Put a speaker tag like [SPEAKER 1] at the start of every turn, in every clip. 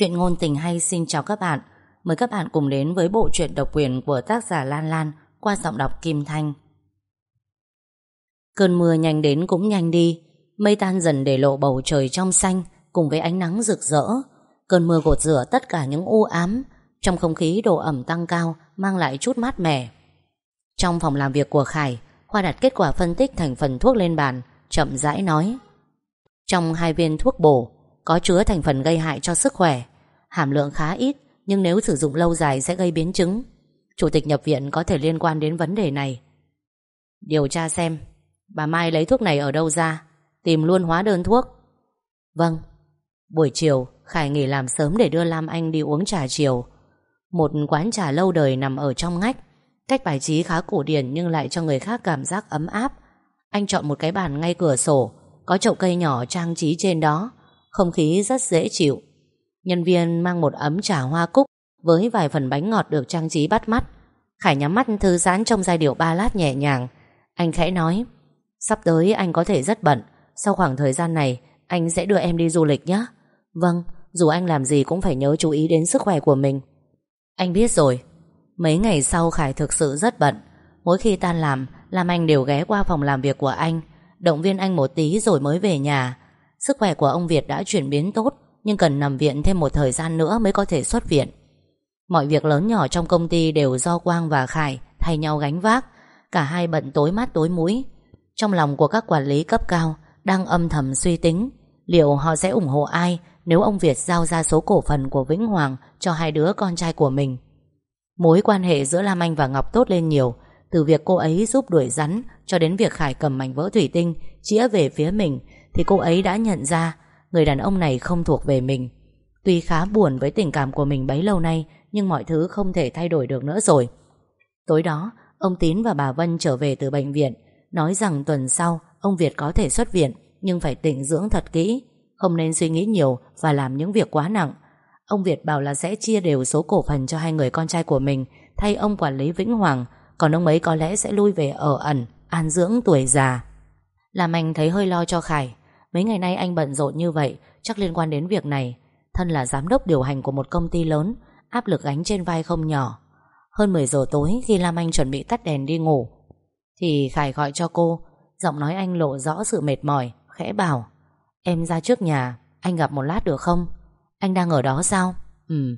[SPEAKER 1] Chuyện ngôn tình hay xin chào các bạn. Mời các bạn cùng đến với bộ truyện độc quyền của tác giả Lan Lan qua giọng đọc Kim Thanh. Cơn mưa nhanh đến cũng nhanh đi. Mây tan dần để lộ bầu trời trong xanh, cùng với ánh nắng rực rỡ. Cơn mưa gột rửa tất cả những u ám, Trong không khí độ ẩm tăng cao, mang lại chút mát mẻ. Trong phòng làm việc của Khải, Khoa đặt kết quả phân tích thành phần thuốc lên bàn, Chậm rãi nói. Trong hai viên thuốc bổ có chứa thành phần gây hại cho sức khỏe. Hàm lượng khá ít, nhưng nếu sử dụng lâu dài sẽ gây biến chứng. Chủ tịch nhập viện có thể liên quan đến vấn đề này. Điều tra xem, bà Mai lấy thuốc này ở đâu ra, tìm luôn hóa đơn thuốc. Vâng. Buổi chiều, Khải nghỉ làm sớm để đưa Lam Anh đi uống trà chiều. Một quán trà lâu đời nằm ở trong ngách. Cách bài trí khá cổ điển nhưng lại cho người khác cảm giác ấm áp. Anh chọn một cái bàn ngay cửa sổ, có chậu cây nhỏ trang trí trên đó. Không khí rất dễ chịu. Nhân viên mang một ấm trà hoa cúc Với vài phần bánh ngọt được trang trí bắt mắt. Khải nhắm mắt thư giãn trong giai điệu ba lát nhẹ nhàng. Anh khẽ nói Sắp tới anh có thể rất bận. Sau khoảng thời gian này Anh sẽ đưa em đi du lịch nhé. Vâng, dù anh làm gì cũng phải nhớ chú ý đến sức khỏe của mình. Anh biết rồi. Mấy ngày sau Khải thực sự rất bận. Mỗi khi tan làm làm Anh đều ghé qua phòng làm việc của anh. Động viên anh một tí rồi mới về nhà. Sức khỏe của ông Việt đã chuyển biến tốt, Nhưng cần nằm viện thêm một thời gian nữa mới có thể xuất viện. Mọi việc lớn nhỏ trong công ty đều do Quang và Khải thay nhau gánh vác, Cả hai bận tối mắt tối mũi. Trong lòng của các quản lý cấp cao Đang âm thầm suy tính, Liệu họ sẽ ủng hộ ai Nếu ông Việt giao ra số cổ phần của Vĩnh Hoàng Cho hai đứa con trai của mình. Mối quan hệ giữa Lam Anh và Ngọc tốt lên nhiều, Từ việc cô ấy giúp đuổi rắn Cho đến việc Khải cầm mảnh vỡ thủy tinh, Chĩa về phía mình thì cô ấy đã nhận ra người đàn ông này không thuộc về mình. Tuy khá buồn với tình cảm của mình bấy lâu nay, nhưng mọi thứ không thể thay đổi được nữa rồi. Tối đó, ông Tín và bà Vân trở về từ bệnh viện, nói rằng tuần sau ông Việt có thể xuất viện, nhưng phải tịnh dưỡng thật kỹ, không nên suy nghĩ nhiều và làm những việc quá nặng. Ông Việt bảo là sẽ chia đều số cổ phần cho hai người con trai của mình, thay ông quản lý Vĩnh Hoàng, còn ông ấy có lẽ sẽ lui về ở ẩn, an dưỡng tuổi già. Làm anh thấy hơi lo cho Khải, Mấy ngày nay anh bận rộn như vậy, Chắc liên quan đến việc này. Thân là giám đốc điều hành của một công ty lớn, Áp lực gánh trên vai không nhỏ. Hơn 10 giờ tối khi Lam Anh chuẩn bị tắt đèn đi ngủ, Thì Khải gọi cho cô. Giọng nói anh lộ rõ sự mệt mỏi, Khẽ bảo, Em ra trước nhà, Anh gặp một lát được không? Anh đang ở đó sao? Ừ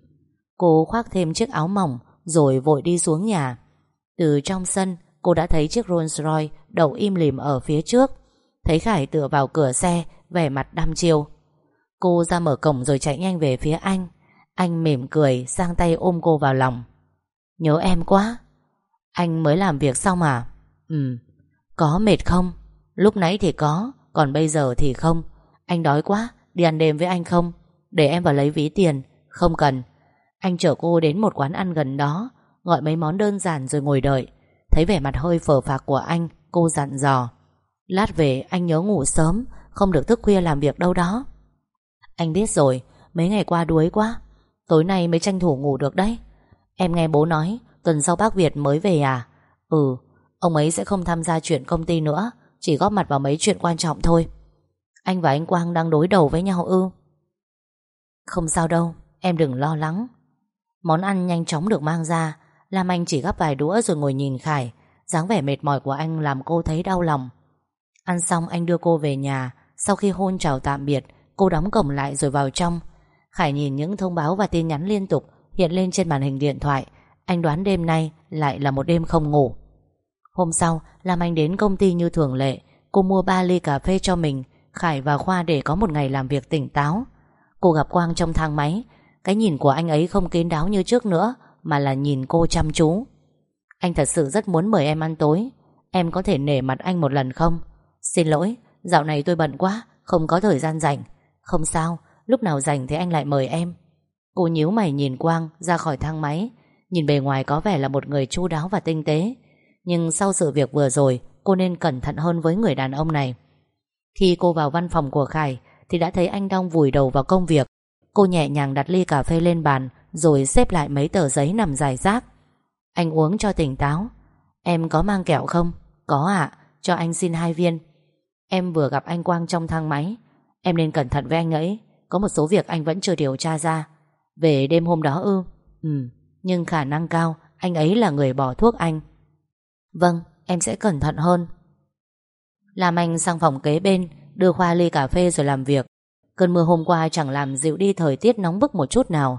[SPEAKER 1] Cô khoác thêm chiếc áo mỏng, Rồi vội đi xuống nhà. Từ trong sân, cô đã thấy chiếc Rolls Royce Đậu im lìm ở phía trước. Thấy Khải tựa vào cửa xe, Vẻ mặt đăm chiêu. Cô ra mở cổng rồi chạy nhanh về phía anh. Anh mỉm cười sang tay ôm cô vào lòng. Nhớ em quá. Anh mới làm việc xong à? Ừ Có mệt không? Lúc nãy thì có, Còn bây giờ thì không. Anh đói quá, Đi ăn đêm với anh không? Để em vào lấy ví tiền. Không cần. Anh chở cô đến một quán ăn gần đó, Gọi mấy món đơn giản rồi ngồi đợi. Thấy vẻ mặt hơi phờ phạc của anh, Cô dặn dò. Lát về anh nhớ ngủ sớm, Không được thức khuya làm việc đâu đó. Anh biết rồi, Mấy ngày qua đuối quá. Tối nay mới tranh thủ ngủ được đấy. Em nghe bố nói, Tuần sau bác Việt mới về à? Ừ Ông ấy sẽ không tham gia chuyện công ty nữa, Chỉ góp mặt vào mấy chuyện quan trọng thôi. Anh và anh Quang đang đối đầu với nhau ư? Không sao đâu, Em đừng lo lắng. Món ăn nhanh chóng được mang ra, làm Anh chỉ gắp vài đũa rồi ngồi nhìn Khải. Dáng vẻ mệt mỏi của anh làm cô thấy đau lòng. Ăn xong anh đưa cô về nhà. Sau khi hôn chào tạm biệt, Cô đóng cổng lại rồi vào trong. Khải nhìn những thông báo và tin nhắn liên tục Hiện lên trên màn hình điện thoại. Anh đoán đêm nay lại là một đêm không ngủ. Hôm sau làm Anh đến công ty như thường lệ. Cô mua 3 ly cà phê cho mình. Khải và Khoa để có một ngày làm việc tỉnh táo. Cô gặp Quang trong thang máy. Cái nhìn của anh ấy không kín đáo như trước nữa, Mà là nhìn cô chăm chú. Anh thật sự rất muốn mời em ăn tối. Em có thể nể mặt anh một lần không? Xin lỗi, dạo này tôi bận quá Không có thời gian rảnh. Không sao, lúc nào rảnh thì anh lại mời em. Cô nhíu mày nhìn Quang ra khỏi thang máy Nhìn bề ngoài có vẻ là một người chu đáo và tinh tế. Nhưng sau sự việc vừa rồi Cô nên cẩn thận hơn với người đàn ông này. Khi cô vào văn phòng của Khải Thì đã thấy anh đang vùi đầu vào công việc. Cô nhẹ nhàng đặt ly cà phê lên bàn Rồi xếp lại mấy tờ giấy nằm dài rác. Anh uống cho tỉnh táo. Em có mang kẹo không? Có ạ, cho anh xin hai viên. Em vừa gặp anh Quang trong thang máy. Em nên cẩn thận với anh ấy. Có một số việc anh vẫn chưa điều tra ra. Về đêm hôm đó ư? Ừ Nhưng khả năng cao Anh ấy là người bỏ thuốc anh. Vâng em sẽ cẩn thận hơn. Làm Anh sang phòng kế bên, Đưa Khoa ly cà phê rồi làm việc. Cơn mưa hôm qua chẳng làm dịu đi thời tiết nóng bức một chút nào.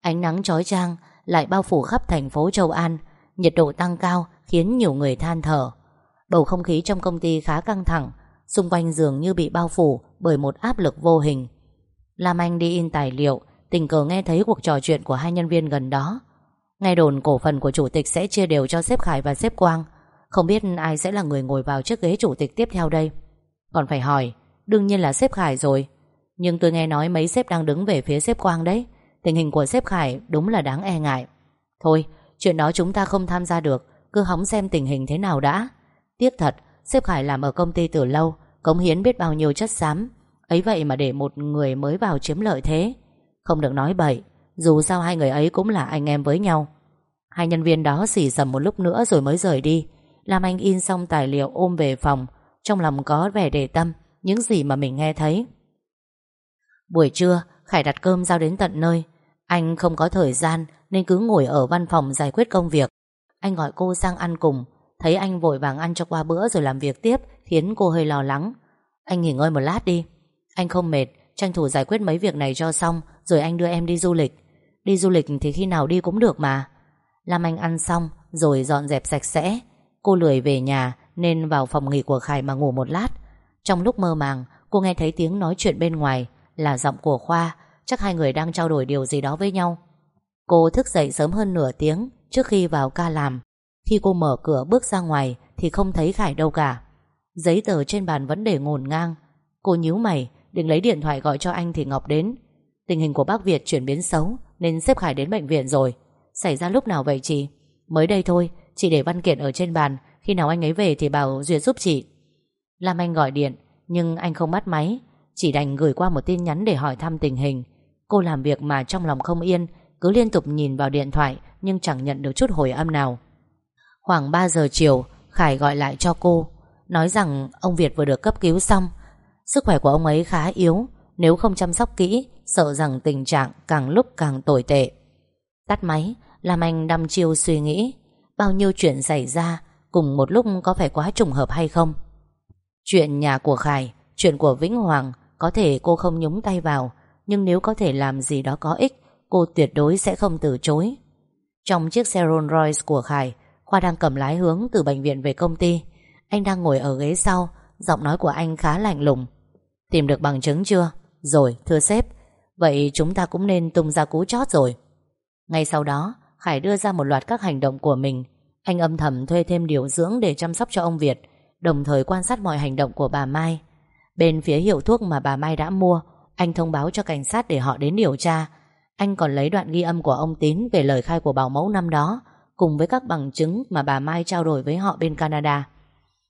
[SPEAKER 1] Ánh nắng chói chang Lại bao phủ khắp thành phố Châu An. Nhiệt độ tăng cao Khiến nhiều người than thở. Bầu không khí trong công ty khá căng thẳng Xung quanh dường như bị bao phủ Bởi một áp lực vô hình. Lam Anh đi in tài liệu, Tình cờ nghe thấy cuộc trò chuyện của hai nhân viên gần đó. Nghe đồn cổ phần của chủ tịch Sẽ chia đều cho sếp Khải và sếp Quang. Không biết ai sẽ là người ngồi vào chiếc ghế chủ tịch tiếp theo đây? Còn phải hỏi, Đương nhiên là sếp Khải rồi. Nhưng tôi nghe nói mấy sếp đang đứng về phía sếp Quang đấy. Tình hình của sếp Khải đúng là đáng e ngại. Thôi, Chuyện đó chúng ta không tham gia được, Cứ hóng xem tình hình thế nào đã. Tiếc thật Sếp Khải làm ở công ty từ lâu, Cống hiến biết bao nhiêu chất xám. Ấy vậy mà để một người mới vào chiếm lợi thế. Không được nói bậy, Dù sao hai người ấy cũng là anh em với nhau. Hai nhân viên đó xỉ sầm một lúc nữa rồi mới rời đi. Làm Anh in xong tài liệu ôm về phòng, Trong lòng có vẻ để tâm, Những gì mà mình nghe thấy. Buổi trưa, Khải đặt cơm giao đến tận nơi. Anh không có thời gian Nên cứ ngồi ở văn phòng giải quyết công việc. Anh gọi cô sang ăn cùng. Thấy anh vội vàng ăn cho qua bữa rồi làm việc tiếp, Khiến cô hơi lo lắng. Anh nghỉ ngơi một lát đi. Anh không mệt, Tranh thủ giải quyết mấy việc này cho xong, Rồi anh đưa em đi du lịch. Đi du lịch thì khi nào đi cũng được mà. Lam Anh ăn xong, Rồi dọn dẹp sạch sẽ. Cô lười về nhà, Nên vào phòng nghỉ của Khải mà ngủ một lát. Trong lúc mơ màng, Cô nghe thấy tiếng nói chuyện bên ngoài, Là giọng của Khoa. Chắc hai người đang trao đổi điều gì đó với nhau. Cô thức dậy sớm hơn nửa tiếng Trước khi vào ca làm. Khi cô mở cửa bước ra ngoài Thì không thấy Khải đâu cả. Giấy tờ trên bàn vẫn để ngổn ngang. Cô nhíu mày, Định lấy điện thoại gọi cho anh thì Ngọc đến. Tình hình của bác Việt chuyển biến xấu Nên xếp Khải đến bệnh viện rồi. Xảy ra lúc nào vậy chị? Mới đây thôi, Chị để văn kiện ở trên bàn. Khi nào anh ấy về thì bảo Duyệt giúp chị. Lam Anh gọi điện, Nhưng anh không bắt máy. Chỉ đành gửi qua một tin nhắn để hỏi thăm tình hình. Cô làm việc mà trong lòng không yên, Cứ liên tục nhìn vào điện thoại Nhưng chẳng nhận được chút hồi âm nào. Khoảng 3 giờ chiều, Khải gọi lại cho cô, Nói rằng ông Việt vừa được cấp cứu xong. Sức khỏe của ông ấy khá yếu, Nếu không chăm sóc kỹ, Sợ rằng tình trạng càng lúc càng tồi tệ. Tắt máy, Làm anh đăm chiêu suy nghĩ, Bao nhiêu chuyện xảy ra, Cùng một lúc có phải quá trùng hợp hay không? Chuyện nhà của Khải, Chuyện của Vĩnh Hoàng, Có thể cô không nhúng tay vào, Nhưng nếu có thể làm gì đó có ích, Cô tuyệt đối sẽ không từ chối. Trong chiếc xe Rolls Royce của Khải Khoa đang cầm lái hướng từ bệnh viện về công ty. Anh đang ngồi ở ghế sau Giọng nói của anh khá lạnh lùng. Tìm được bằng chứng chưa? Rồi, thưa sếp. Vậy chúng ta cũng nên tung ra cú chót rồi. Ngay sau đó Khải đưa ra một loạt các hành động của mình. Anh âm thầm thuê thêm điều dưỡng để chăm sóc cho ông Việt Đồng thời quan sát mọi hành động của bà Mai. Bên phía hiệu thuốc mà bà Mai đã mua Anh thông báo cho cảnh sát để họ đến điều tra. Anh còn lấy đoạn ghi âm của ông Tín Về lời khai của bảo mẫu năm đó. Cùng với các bằng chứng mà bà Mai trao đổi với họ bên Canada.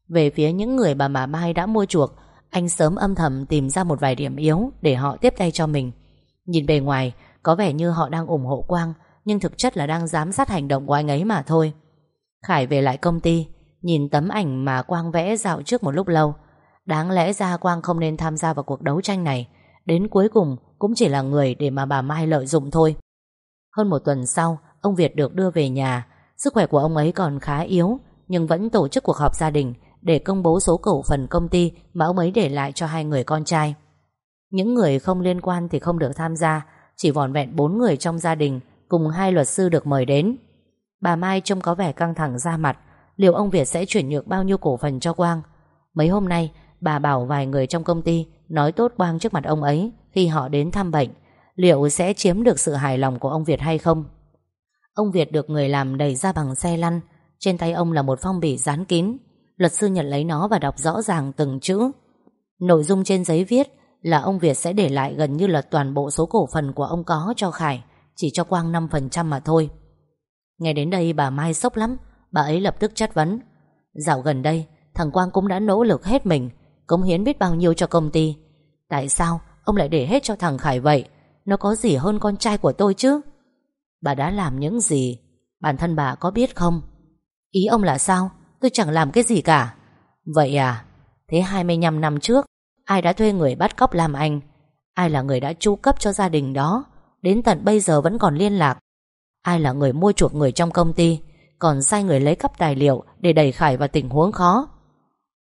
[SPEAKER 1] Về phía những người bà bà Mai đã mua chuộc, Anh sớm âm thầm tìm ra một vài điểm yếu Để họ tiếp tay cho mình. Nhìn bề ngoài, Có vẻ như họ đang ủng hộ Quang, Nhưng thực chất là đang giám sát hành động của anh ấy mà thôi. Khải về lại công ty, Nhìn tấm ảnh mà Quang vẽ dạo trước một lúc lâu. Đáng lẽ ra Quang không nên tham gia vào cuộc đấu tranh này. Đến cuối cùng, cũng chỉ là người để mà bà Mai lợi dụng thôi. Hơn một tuần sau, Ông Việt được đưa về nhà. Sức khỏe của ông ấy còn khá yếu, Nhưng vẫn tổ chức cuộc họp gia đình Để công bố số cổ phần công ty Mà ông ấy để lại cho hai người con trai. Những người không liên quan thì không được tham gia, Chỉ vòn vẹn bốn người trong gia đình Cùng hai luật sư được mời đến. Bà Mai trông có vẻ căng thẳng ra mặt, Liệu ông Việt sẽ chuyển nhượng bao nhiêu cổ phần cho Quang? Mấy hôm nay, Bà bảo vài người trong công ty Nói tốt Quang trước mặt ông ấy Khi họ đến thăm bệnh, Liệu sẽ chiếm được sự hài lòng của ông Việt hay không? Ông Việt được người làm đẩy ra bằng xe lăn. Trên tay ông là một phong bì dán kín. Luật sư nhận lấy nó và đọc rõ ràng từng chữ. Nội dung trên giấy viết Là ông Việt sẽ để lại gần như là toàn bộ số cổ phần của ông có cho Khải, Chỉ cho Quang 5% mà thôi. Nghe đến đây bà Mai sốc lắm. Bà ấy lập tức chất vấn. Dạo gần đây, Thằng Quang cũng đã nỗ lực hết mình. Cống hiến biết bao nhiêu cho công ty. Tại sao ông lại để hết cho thằng Khải vậy? Nó có gì hơn con trai của tôi chứ? Bà đã làm những gì? Bản thân bà có biết không? Ý ông là sao? Tôi chẳng làm cái gì cả. Vậy à? Thế 25 năm trước, Ai đã thuê người bắt cóc làm anh? Ai là người đã chu cấp cho gia đình đó? Đến tận bây giờ vẫn còn liên lạc. Ai là người mua chuộc người trong công ty, Còn sai người lấy cắp tài liệu Để đẩy Khải vào tình huống khó?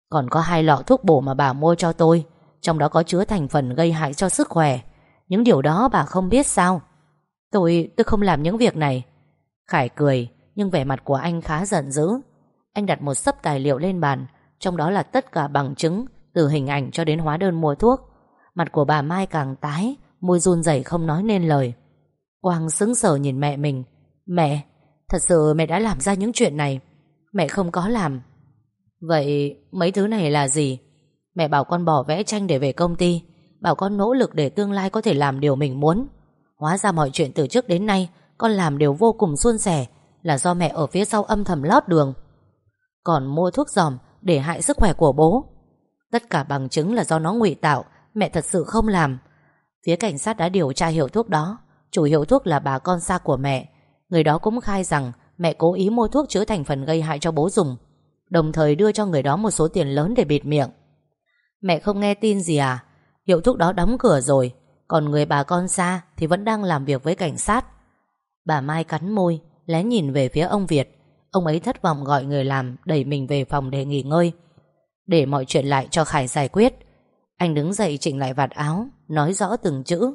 [SPEAKER 1] Còn có hai lọ thuốc bổ mà bà mua cho tôi, Trong đó có chứa thành phần gây hại cho sức khỏe. Những điều đó bà không biết sao? Tôi, tôi không làm những việc này. Khải cười Nhưng vẻ mặt của anh khá giận dữ. Anh đặt một sấp tài liệu lên bàn Trong đó là tất cả bằng chứng Từ hình ảnh cho đến hóa đơn mua thuốc. Mặt của bà Mai càng tái Môi run rẩy không nói nên lời. Quang sững sờ nhìn mẹ mình. Mẹ, thật sự mẹ đã làm ra những chuyện này. Mẹ không có làm. Vậy mấy thứ này là gì? Mẹ bảo con bỏ vẽ tranh để về công ty. Bảo con nỗ lực để tương lai có thể làm điều mình muốn. Hóa ra mọi chuyện từ trước đến nay Con làm đều vô cùng suôn sẻ, Là do mẹ ở phía sau âm thầm lót đường. Còn mua thuốc giòm Để hại sức khỏe của bố. Tất cả bằng chứng là do nó ngụy tạo, Mẹ thật sự không làm. Phía cảnh sát đã điều tra hiệu thuốc đó, Chủ hiệu thuốc là bà con xa của mẹ. Người đó cũng khai rằng Mẹ cố ý mua thuốc chứa thành phần gây hại cho bố dùng, Đồng thời đưa cho người đó một số tiền lớn để bịt miệng. Mẹ không nghe tin gì à? Hiệu thuốc đó đóng cửa rồi còn người bà con xa Thì vẫn đang làm việc với cảnh sát. Bà Mai cắn môi, Lén nhìn về phía ông Việt. Ông ấy thất vọng gọi người làm Đẩy mình về phòng để nghỉ ngơi. Để mọi chuyện lại cho Khải giải quyết. Anh đứng dậy chỉnh lại vạt áo, Nói rõ từng chữ.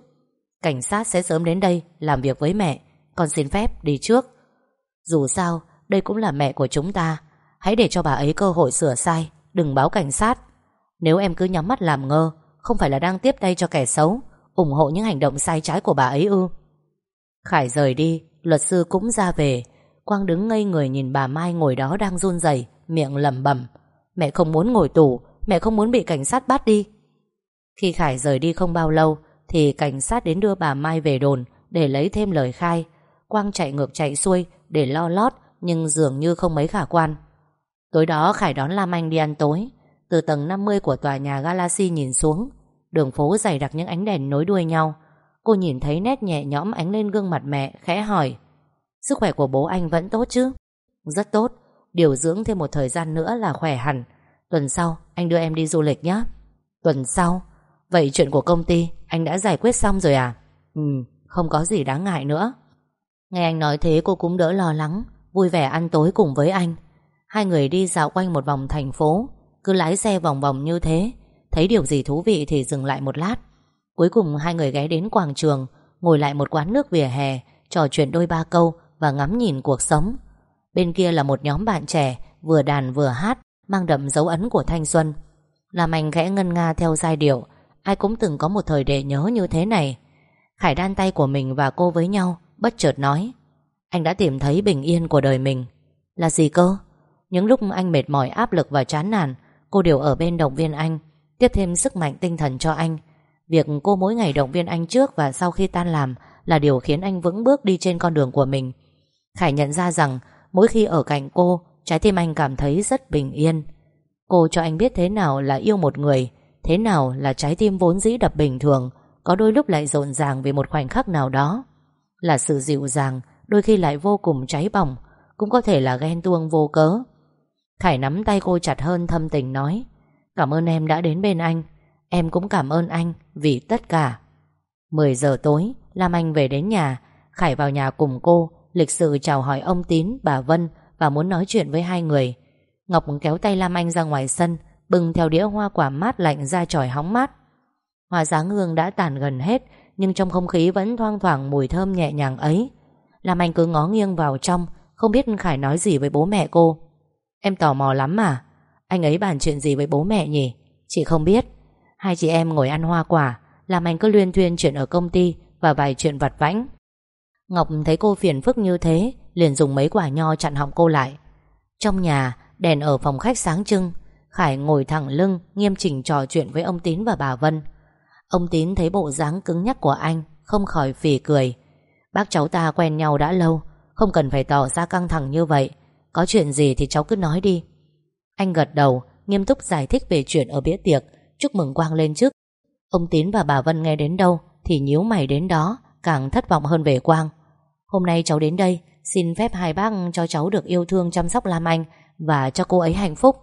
[SPEAKER 1] Cảnh sát sẽ sớm đến đây, làm việc với mẹ. Con xin phép đi trước. Dù sao, đây cũng là mẹ của chúng ta. Hãy để cho bà ấy cơ hội sửa sai. Đừng báo cảnh sát. Nếu em cứ nhắm mắt làm ngơ, Không phải là đang tiếp tay cho kẻ xấu ủng hộ những hành động sai trái của bà ấy ư? Khải rời đi, Luật sư cũng ra về. Quang đứng ngây người nhìn bà Mai ngồi đó đang run rẩy, Miệng lẩm bẩm. Mẹ không muốn ngồi tù, Mẹ không muốn bị cảnh sát bắt đi. Khi Khải rời đi không bao lâu, Thì cảnh sát đến đưa bà Mai về đồn Để lấy thêm lời khai. Quang chạy ngược chạy xuôi để lo lót, Nhưng dường như không mấy khả quan. Tối đó Khải đón Lam Anh đi ăn tối. Từ tầng 50 của tòa nhà Galaxy nhìn xuống Đường phố dày đặc những ánh đèn nối đuôi nhau. Cô nhìn thấy nét nhẹ nhõm ánh lên gương mặt mẹ, Khẽ hỏi, Sức khỏe của bố anh vẫn tốt chứ? Rất tốt. Điều dưỡng thêm một thời gian nữa là khỏe hẳn. Tuần sau, anh đưa em đi du lịch nhé Tuần sau? Vậy chuyện của công ty, anh đã giải quyết xong rồi à? Ừ không có gì đáng ngại nữa. Nghe anh nói thế, cô cũng đỡ lo lắng, Vui vẻ ăn tối cùng với anh. Hai người đi dạo quanh một vòng thành phố, Cứ lái xe vòng vòng như thế Thấy điều gì thú vị thì dừng lại một lát. Cuối cùng hai người ghé đến quảng trường, Ngồi lại một quán nước vỉa hè, Trò chuyện đôi ba câu Và ngắm nhìn cuộc sống. Bên kia là một nhóm bạn trẻ, Vừa đàn vừa hát, Mang đậm dấu ấn của thanh xuân. Làm anh khẽ ngân nga theo giai điệu, Ai cũng từng có một thời để nhớ như thế này. Khải đan tay của mình và cô với nhau, Bất chợt nói, Anh đã tìm thấy bình yên của đời mình. Là gì cơ? Những lúc anh mệt mỏi, áp lực và chán nản, Cô đều ở bên động viên anh. Tiếp thêm sức mạnh tinh thần cho anh. Việc cô mỗi ngày động viên anh trước và sau khi tan làm Là điều khiến anh vững bước đi trên con đường của mình. Khải nhận ra rằng Mỗi khi ở cạnh cô, Trái tim anh cảm thấy rất bình yên. Cô cho anh biết thế nào là yêu một người, Thế nào là trái tim vốn dĩ đập bình thường, Có đôi lúc lại rộn ràng Vì một khoảnh khắc nào đó. Là sự dịu dàng, Đôi khi lại vô cùng cháy bỏng, Cũng có thể là ghen tuông vô cớ. Khải nắm tay cô chặt hơn thâm tình nói Cảm ơn em đã đến bên anh. Em cũng cảm ơn anh vì tất cả. 10 giờ tối Lam Anh về đến nhà. Khải vào nhà cùng cô Lịch sự chào hỏi ông Tín, bà Vân Và muốn nói chuyện với hai người. Ngọc kéo tay Lam Anh ra ngoài sân Bưng theo đĩa hoa quả mát lạnh ra tròi hóng mát. Hoa dáng hương đã tàn gần hết Nhưng trong không khí vẫn thoang thoảng mùi thơm nhẹ nhàng ấy. Lam Anh cứ ngó nghiêng vào trong Không biết Khải nói gì với bố mẹ cô. Em tò mò lắm mà. Anh ấy bàn chuyện gì với bố mẹ nhỉ? Chị không biết. Hai chị em ngồi ăn hoa quả, Làm anh cứ luyên thuyên chuyện ở công ty Và vài chuyện vặt vãnh. Ngọc thấy cô phiền phức như thế, Liền dùng mấy quả nho chặn họng cô lại. Trong nhà, đèn ở phòng khách sáng trưng. Khải ngồi thẳng lưng, Nghiêm chỉnh trò chuyện với ông Tín và bà Vân. Ông Tín thấy bộ dáng cứng nhắc của anh, Không khỏi phì cười. Bác cháu ta quen nhau đã lâu, Không cần phải tỏ ra căng thẳng như vậy. Có chuyện gì thì cháu cứ nói đi. Anh gật đầu, Nghiêm túc giải thích về chuyện ở bữa tiệc. Chúc mừng Quang lên chức Ông Tín và bà Vân nghe đến đâu Thì nhíu mày đến đó, Càng thất vọng hơn về Quang. Hôm nay cháu đến đây, Xin phép hai bác cho cháu được yêu thương chăm sóc Lam Anh Và cho cô ấy hạnh phúc.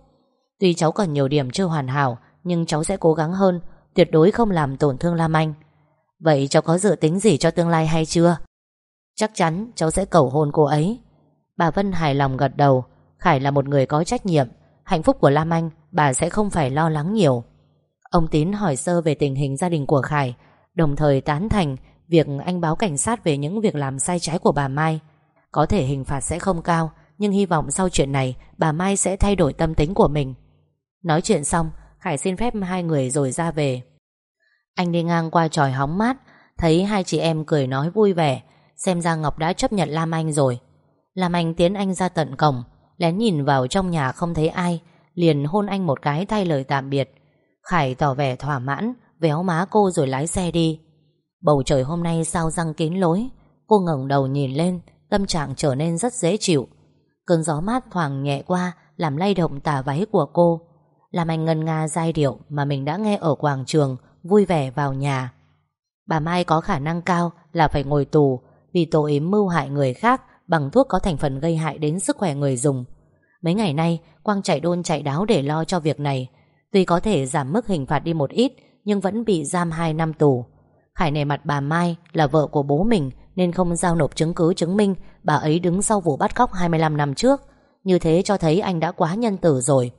[SPEAKER 1] Tuy cháu còn nhiều điểm chưa hoàn hảo, Nhưng cháu sẽ cố gắng hơn, Tuyệt đối không làm tổn thương Lam Anh. Vậy cháu có dự tính gì cho tương lai hay chưa? Chắc chắn cháu sẽ cầu hôn cô ấy. Bà Vân hài lòng gật đầu. Khải là một người có trách nhiệm Hạnh phúc của Lam Anh, Bà sẽ không phải lo lắng nhiều. Ông Tín hỏi sơ về tình hình gia đình của Khải, Đồng thời tán thành Việc anh báo cảnh sát về những việc làm sai trái của bà Mai. Có thể hình phạt sẽ không cao, Nhưng hy vọng sau chuyện này, Bà Mai sẽ thay đổi tâm tính của mình. Nói chuyện xong, Khải xin phép hai người rồi ra về. Anh đi ngang qua tròi hóng mát, Thấy hai chị em cười nói vui vẻ, Xem ra Ngọc đã chấp nhận Lam Anh rồi. Lam Anh tiến anh ra tận cổng Lén nhìn vào trong nhà không thấy ai, Liền hôn anh một cái thay lời tạm biệt. Khải tỏ vẻ thỏa mãn, Véo má cô rồi lái xe đi. Bầu trời hôm nay sao răng kín lối, Cô ngẩng đầu nhìn lên, Tâm trạng trở nên rất dễ chịu. Cơn gió mát thoảng nhẹ qua, Làm lay động tà váy của cô, Làm anh ngân nga giai điệu Mà mình đã nghe ở quảng trường, Vui vẻ vào nhà. Bà Mai có khả năng cao là phải ngồi tù Vì tội mưu hại người khác Bằng thuốc có thành phần gây hại đến sức khỏe người dùng. Mấy ngày nay, Quang chạy đôn chạy đáo để lo cho việc này. Tuy có thể giảm mức hình phạt đi một ít, Nhưng vẫn bị giam 2 năm tù. Khải nề mặt bà Mai là vợ của bố mình Nên không giao nộp chứng cứ chứng minh Bà ấy đứng sau vụ bắt cóc 25 năm trước. Như thế cho thấy anh đã quá nhân tử rồi.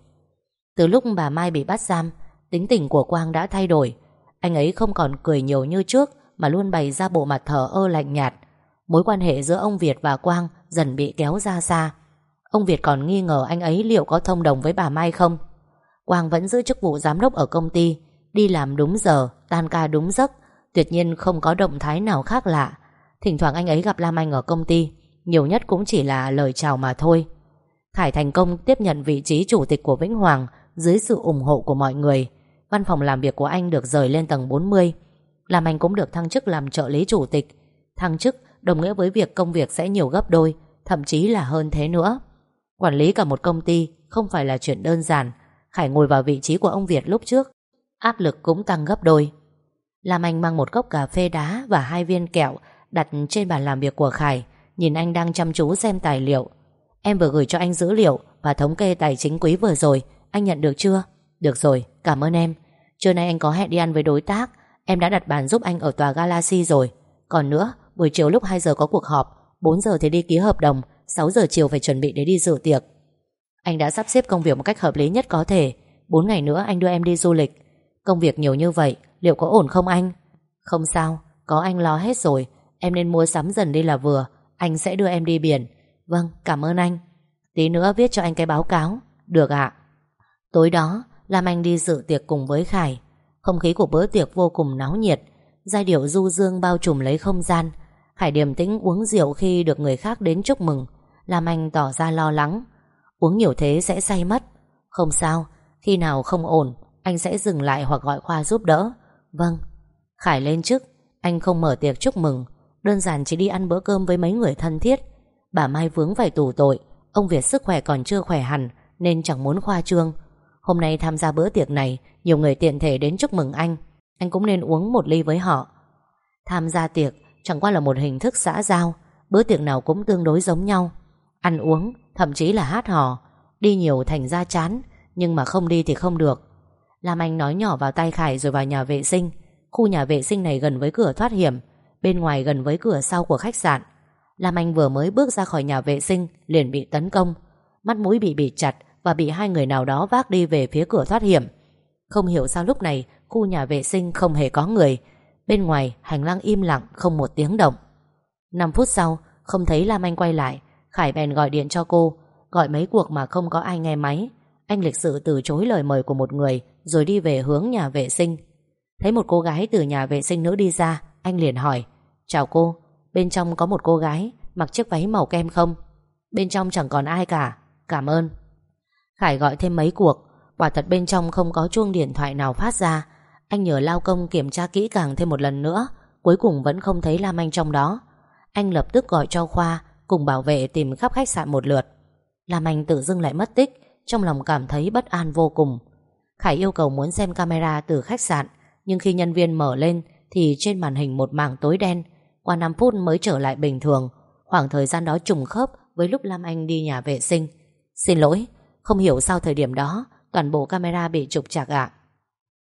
[SPEAKER 1] Từ lúc bà Mai bị bắt giam, Tính tình của Quang đã thay đổi. Anh ấy không còn cười nhiều như trước Mà luôn bày ra bộ mặt thờ ơ lạnh nhạt. Mối quan hệ giữa ông Việt và Quang Dần bị kéo ra xa. Ông Việt còn nghi ngờ anh ấy liệu có thông đồng với bà Mai không? Quang vẫn giữ chức vụ giám đốc ở công ty, Đi làm đúng giờ, Tan ca đúng giấc, Tuyệt nhiên không có động thái nào khác lạ. Thỉnh thoảng anh ấy gặp Lam Anh ở công ty, Nhiều nhất cũng chỉ là lời chào mà thôi. Khải thành công tiếp nhận vị trí chủ tịch của Vĩnh Hoàng Dưới sự ủng hộ của mọi người. Văn phòng làm việc của anh được rời lên tầng 40 Lam Anh cũng được thăng chức làm trợ lý chủ tịch. Thăng chức đồng nghĩa với việc công việc sẽ nhiều gấp đôi Thậm chí là hơn thế nữa. Quản lý cả một công ty Không phải là chuyện đơn giản. Khải ngồi vào vị trí của ông Việt lúc trước Áp lực cũng tăng gấp đôi. Lam Anh mang một cốc cà phê đá Và hai viên kẹo đặt trên bàn làm việc của Khải Nhìn anh đang chăm chú xem tài liệu. Em vừa gửi cho anh dữ liệu Và thống kê tài chính quý vừa rồi Anh nhận được chưa? Được rồi, cảm ơn em. Trưa nay anh có hẹn đi ăn với đối tác Em đã đặt bàn giúp anh ở tòa Galaxy rồi. Còn nữa, buổi chiều lúc 2 giờ có cuộc họp 4 giờ thì đi ký hợp đồng 6 giờ chiều phải chuẩn bị để đi dự tiệc. Anh đã sắp xếp công việc một cách hợp lý nhất có thể. 4 ngày nữa anh đưa em đi du lịch. Công việc nhiều như vậy Liệu có ổn không anh? Không sao, có anh lo hết rồi. Em nên mua sắm dần đi là vừa Anh sẽ đưa em đi biển. Vâng, cảm ơn anh. Tí nữa viết cho anh cái báo cáo. Được ạ. Tối đó, Lam Anh đi dự tiệc cùng với Khải. Không khí của bữa tiệc vô cùng náo nhiệt. Giai điệu du dương bao trùm lấy không gian. Khải điềm tĩnh uống rượu khi được người khác đến chúc mừng. Làm Anh tỏ ra lo lắng. Uống nhiều thế sẽ say mất. Không sao, khi nào không ổn Anh sẽ dừng lại hoặc gọi Khoa giúp đỡ. Vâng. Khải lên chức Anh không mở tiệc chúc mừng. Đơn giản chỉ đi ăn bữa cơm với mấy người thân thiết. Bà Mai vướng phải tù tội. Ông Việt sức khỏe còn chưa khỏe hẳn Nên chẳng muốn khoa trương. Hôm nay tham gia bữa tiệc này Nhiều người tiện thể đến chúc mừng anh. Anh cũng nên uống một ly với họ. Tham gia tiệc chẳng qua là một hình thức xã giao Bữa tiệc nào cũng tương đối giống nhau. Ăn uống, thậm chí là hát hò Đi nhiều thành ra chán Nhưng mà không đi thì không được. Lam Anh nói nhỏ vào tay Khải rồi vào nhà vệ sinh. Khu nhà vệ sinh này gần với cửa thoát hiểm Bên ngoài gần với cửa sau của khách sạn. Lam Anh vừa mới bước ra khỏi nhà vệ sinh Liền bị tấn công. Mắt mũi bị bịt chặt Và bị hai người nào đó vác đi về phía cửa thoát hiểm. Không hiểu sao lúc này Khu nhà vệ sinh không hề có người Bên ngoài hành lang im lặng Không một tiếng động. 5 phút sau không thấy Lam Anh quay lại Khải bèn gọi điện cho cô Gọi mấy cuộc mà không có ai nghe máy. Anh lịch sự từ chối lời mời của một người Rồi đi về hướng nhà vệ sinh. Thấy một cô gái từ nhà vệ sinh nữ đi ra Anh liền hỏi Chào cô, bên trong có một cô gái Mặc chiếc váy màu kem không? Bên trong chẳng còn ai cả Cảm ơn. Khải gọi thêm mấy cuộc Quả thật bên trong không có chuông điện thoại nào phát ra anh nhờ lao công kiểm tra kỹ càng thêm một lần nữa Cuối cùng vẫn không thấy Lam Anh trong đó. Anh lập tức gọi cho Khoa Cùng bảo vệ tìm khắp khách sạn một lượt. Lam Anh tự dưng lại mất tích Trong lòng cảm thấy bất an vô cùng. Khải yêu cầu muốn xem camera từ khách sạn Nhưng khi nhân viên mở lên Thì trên màn hình một mảng tối đen Qua 5 phút mới trở lại bình thường. Khoảng thời gian đó trùng khớp Với lúc Lam Anh đi nhà vệ sinh. Xin lỗi, không hiểu sao thời điểm đó Toàn bộ camera bị trục chặt ạ.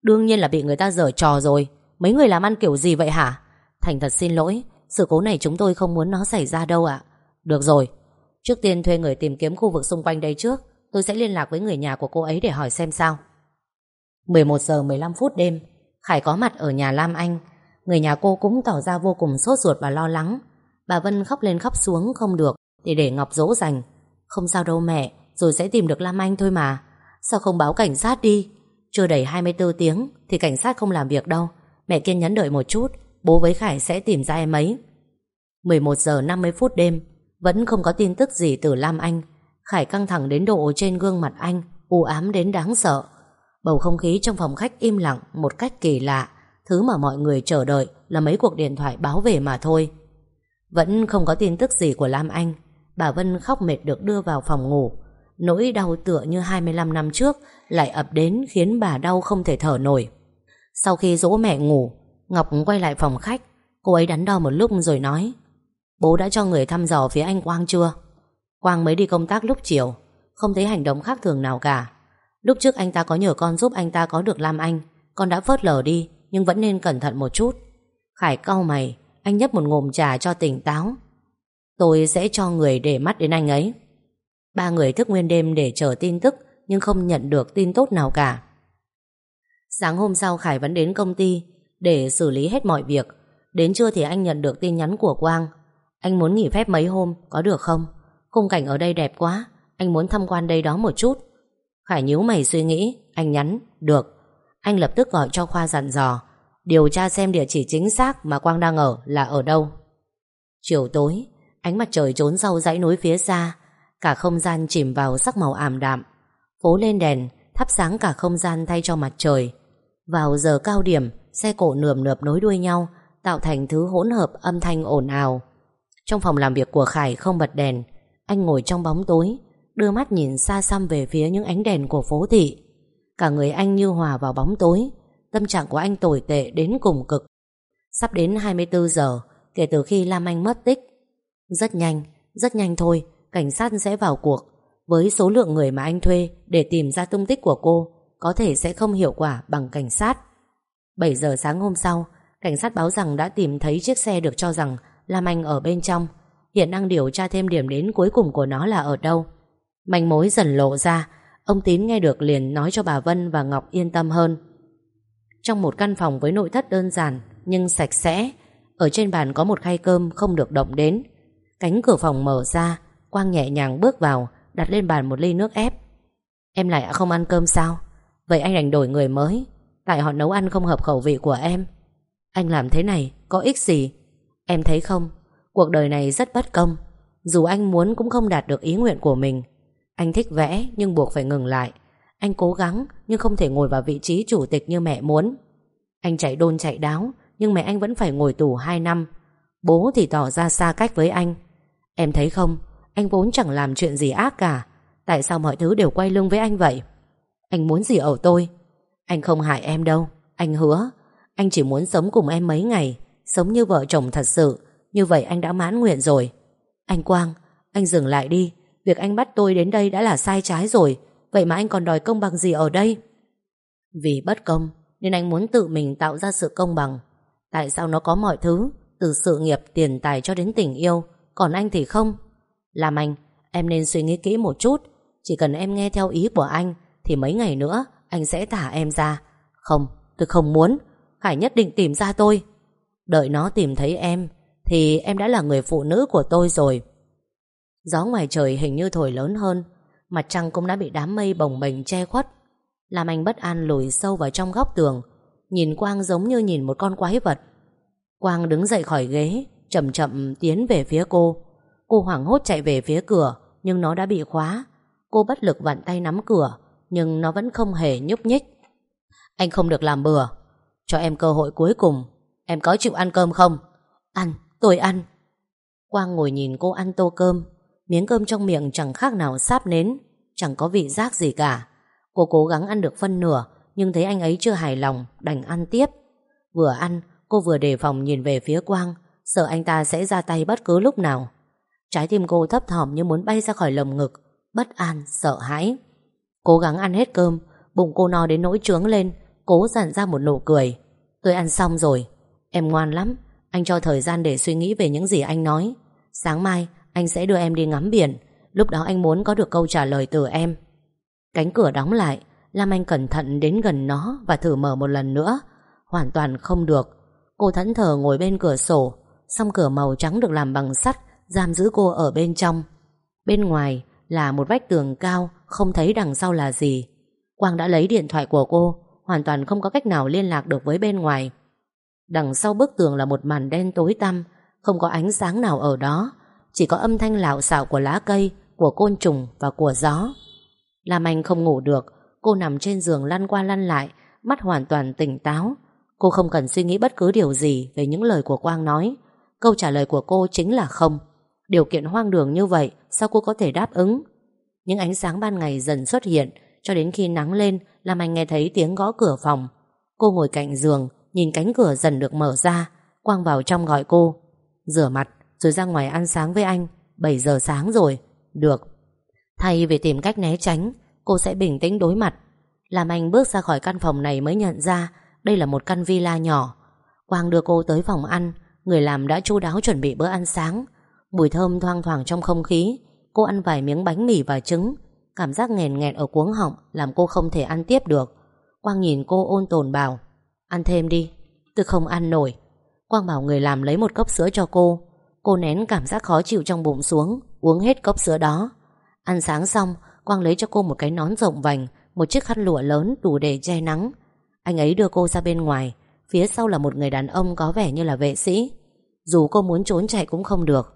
[SPEAKER 1] Đương nhiên là bị người ta dở trò rồi. Mấy người làm ăn kiểu gì vậy hả? Thành thật xin lỗi, Sự cố này chúng tôi không muốn nó xảy ra đâu ạ. Được rồi, Trước tiên thuê người tìm kiếm khu vực xung quanh đây trước. Tôi sẽ liên lạc với người nhà của cô ấy để hỏi xem sao. 11 giờ 15 phút đêm, Khải có mặt ở nhà Lam Anh. Người nhà cô cũng tỏ ra vô cùng sốt ruột và lo lắng. Bà Vân khóc lên khóc xuống, không được, Thì để Ngọc dỗ dành. Không sao đâu mẹ, Rồi sẽ tìm được Lam Anh thôi mà. Sao không báo cảnh sát đi? Chưa đầy 24 tiếng Thì cảnh sát không làm việc đâu. Mẹ kiên nhẫn đợi một chút, Bố với Khải sẽ tìm ra em ấy. 11 giờ 50 phút đêm, Vẫn không có tin tức gì từ Lam Anh. Khải căng thẳng đến độ trên gương mặt anh, u ám đến đáng sợ. Bầu không khí trong phòng khách im lặng Một cách kỳ lạ. Thứ mà mọi người chờ đợi là mấy cuộc điện thoại báo về mà thôi. Vẫn không có tin tức gì của Lam Anh. Bà Vân khóc mệt được đưa vào phòng ngủ. Nỗi đau tựa như 25 năm trước Lại ập đến khiến bà đau không thể thở nổi. Sau khi dỗ mẹ ngủ, Ngọc quay lại phòng khách. Cô ấy đắn đo một lúc rồi nói, Bố đã cho người thăm dò phía anh Quang chưa? Quang mới đi công tác lúc chiều, Không thấy hành động khác thường nào cả. Lúc trước anh ta có nhờ con giúp anh ta có được Lam Anh, Con đã phớt lờ đi Nhưng vẫn nên cẩn thận một chút. Khải cau mày, Anh nhấp một ngụm trà cho tỉnh táo. Tôi sẽ cho người để mắt đến anh ấy. Ba người thức nguyên đêm để chờ tin tức, Nhưng không nhận được tin tốt nào cả. Sáng hôm sau, Khải vẫn đến công ty Để xử lý hết mọi việc. Đến trưa thì anh nhận được tin nhắn của Quang. Anh muốn nghỉ phép mấy hôm, Có được không? Khung cảnh ở đây đẹp quá, Anh muốn tham quan đây đó một chút. Khải nhíu mày suy nghĩ, Anh nhắn, Được. Anh lập tức gọi cho Khoa dặn dò, Điều tra xem địa chỉ chính xác mà Quang đang ở là ở đâu. Chiều tối, Ánh mặt trời trốn sau dãy núi phía xa Cả không gian chìm vào sắc màu ảm đạm. Phố lên đèn Thắp sáng cả không gian thay cho mặt trời. Vào giờ cao điểm Xe cộ nườm nượp nối đuôi nhau Tạo thành thứ hỗn hợp âm thanh ồn ào. Trong phòng làm việc của Khải không bật đèn Anh ngồi trong bóng tối Đưa mắt nhìn xa xăm về phía những ánh đèn của phố thị. Cả người anh như hòa vào bóng tối Tâm trạng của anh tồi tệ đến cùng cực. Sắp đến 24 giờ Kể từ khi Lam Anh mất tích. Rất nhanh, rất nhanh thôi Cảnh sát sẽ vào cuộc. Với số lượng người mà anh thuê Để tìm ra tung tích của cô, Có thể sẽ không hiệu quả bằng cảnh sát. 7 giờ sáng hôm sau, Cảnh sát báo rằng đã tìm thấy chiếc xe được cho rằng Lam Anh ở bên trong. Hiện đang điều tra thêm điểm đến cuối cùng của nó là ở đâu. Manh mối dần lộ ra, Ông Tín nghe được liền nói cho bà Vân và Ngọc yên tâm hơn. Trong một căn phòng với nội thất đơn giản Nhưng sạch sẽ, Ở trên bàn có một khay cơm không được động đến. Cánh cửa phòng mở ra Quang nhẹ nhàng bước vào, Đặt lên bàn một ly nước ép. Em lại không ăn cơm sao? Vậy anh đành đổi người mới. Tại họ nấu ăn không hợp khẩu vị của em. Anh làm thế này có ích gì? Em thấy không? Cuộc đời này rất bất công. Dù anh muốn cũng không đạt được ý nguyện của mình. Anh thích vẽ nhưng buộc phải ngừng lại. Anh cố gắng nhưng không thể ngồi vào vị trí chủ tịch như mẹ muốn. Anh chạy đôn chạy đáo Nhưng mẹ anh vẫn phải ngồi tù 2 năm. Bố thì tỏ ra xa cách với anh. Em thấy không? Anh vốn chẳng làm chuyện gì ác cả. Tại sao mọi thứ đều quay lưng với anh vậy? Anh muốn gì ở tôi? Anh không hại em đâu. Anh hứa. Anh chỉ muốn sống cùng em mấy ngày. Sống như vợ chồng thật sự. Như vậy anh đã mãn nguyện rồi. Anh Quang Anh dừng lại đi. Việc anh bắt tôi đến đây đã là sai trái rồi. Vậy mà anh còn đòi công bằng gì ở đây? Vì bất công Nên anh muốn tự mình tạo ra sự công bằng. Tại sao nó có mọi thứ? Từ sự nghiệp, tiền tài cho đến tình yêu. Còn anh thì không. Làm anh, em nên suy nghĩ kỹ một chút. Chỉ cần em nghe theo ý của anh Thì mấy ngày nữa anh sẽ thả em ra. Không, tôi không muốn. Khải nhất định tìm ra tôi. Đợi nó tìm thấy em Thì em đã là người phụ nữ của tôi rồi. Gió ngoài trời hình như thổi lớn hơn. Mặt trăng cũng đã bị đám mây bồng bềnh che khuất. Làm anh bất an lùi sâu vào trong góc tường. Nhìn Quang giống như nhìn một con quái vật. Quang đứng dậy khỏi ghế Chậm chậm tiến về phía cô. Cô hoảng hốt chạy về phía cửa Nhưng nó đã bị khóa. Cô bất lực vặn tay nắm cửa Nhưng nó vẫn không hề nhúc nhích. Anh không được làm bừa. Cho em cơ hội cuối cùng. Em có chịu ăn cơm không? Ăn, tôi ăn. Quang ngồi nhìn cô ăn tô cơm. Miếng cơm trong miệng chẳng khác nào sáp nến Chẳng có vị giác gì cả. Cô cố gắng ăn được phân nửa Nhưng thấy anh ấy chưa hài lòng Đành ăn tiếp. Vừa ăn cô vừa đề phòng nhìn về phía Quang. Sợ anh ta sẽ ra tay bất cứ lúc nào. Trái tim cô thấp thỏm như muốn bay ra khỏi lồng ngực Bất an, sợ hãi. Cố gắng ăn hết cơm Bụng cô no đến nỗi trướng lên Cố dặn ra một nụ cười. Tôi ăn xong rồi. Em ngoan lắm Anh cho thời gian để suy nghĩ về những gì anh nói. Sáng mai anh sẽ đưa em đi ngắm biển Lúc đó anh muốn có được câu trả lời từ em. Cánh cửa đóng lại Lam Anh cẩn thận đến gần nó Và thử mở một lần nữa. Hoàn toàn không được. Cô thẫn thờ ngồi bên cửa sổ xong cửa màu trắng được làm bằng sắt Giam giữ cô ở bên trong. Bên ngoài là một vách tường cao, Không thấy đằng sau là gì. Quang đã lấy điện thoại của cô, Hoàn toàn không có cách nào liên lạc được với bên ngoài. Đằng sau bức tường là một màn đen tối tăm, Không có ánh sáng nào ở đó, Chỉ có âm thanh lạo xạo của lá cây, Của côn trùng và của gió. Lam Anh không ngủ được, Cô nằm trên giường lăn qua lăn lại, Mắt hoàn toàn tỉnh táo. Cô không cần suy nghĩ bất cứ điều gì Về những lời của Quang nói. Câu trả lời của cô chính là không. Điều kiện hoang đường như vậy, Sao cô có thể đáp ứng? Những ánh sáng ban ngày dần xuất hiện, Cho đến khi nắng lên, làm Anh nghe thấy tiếng gõ cửa phòng. Cô ngồi cạnh giường, Nhìn cánh cửa dần được mở ra, Quang vào trong gọi cô. Rửa mặt, rồi ra ngoài ăn sáng với anh. 7 giờ sáng rồi. Được. Thay vì tìm cách né tránh, Cô sẽ bình tĩnh đối mặt. Làm anh bước ra khỏi căn phòng này mới nhận ra, Đây là một căn villa nhỏ. Quang đưa cô tới phòng ăn, Người làm đã chu đáo chuẩn bị bữa ăn sáng. Mùi thơm thoang thoảng trong không khí. Cô ăn vài miếng bánh mì và trứng. Cảm giác nghèn nghẹn ở cuống họng Làm cô không thể ăn tiếp được. Quang nhìn cô ôn tồn bảo, Ăn thêm đi, Tôi không ăn nổi. Quang bảo người làm lấy một cốc sữa cho cô. Cô nén cảm giác khó chịu trong bụng xuống, Uống hết cốc sữa đó. Ăn sáng xong, Quang lấy cho cô một cái nón rộng vành, Một chiếc khăn lụa lớn đủ để che nắng. Anh ấy đưa cô ra bên ngoài, Phía sau là một người đàn ông có vẻ như là vệ sĩ. Dù cô muốn trốn chạy cũng không được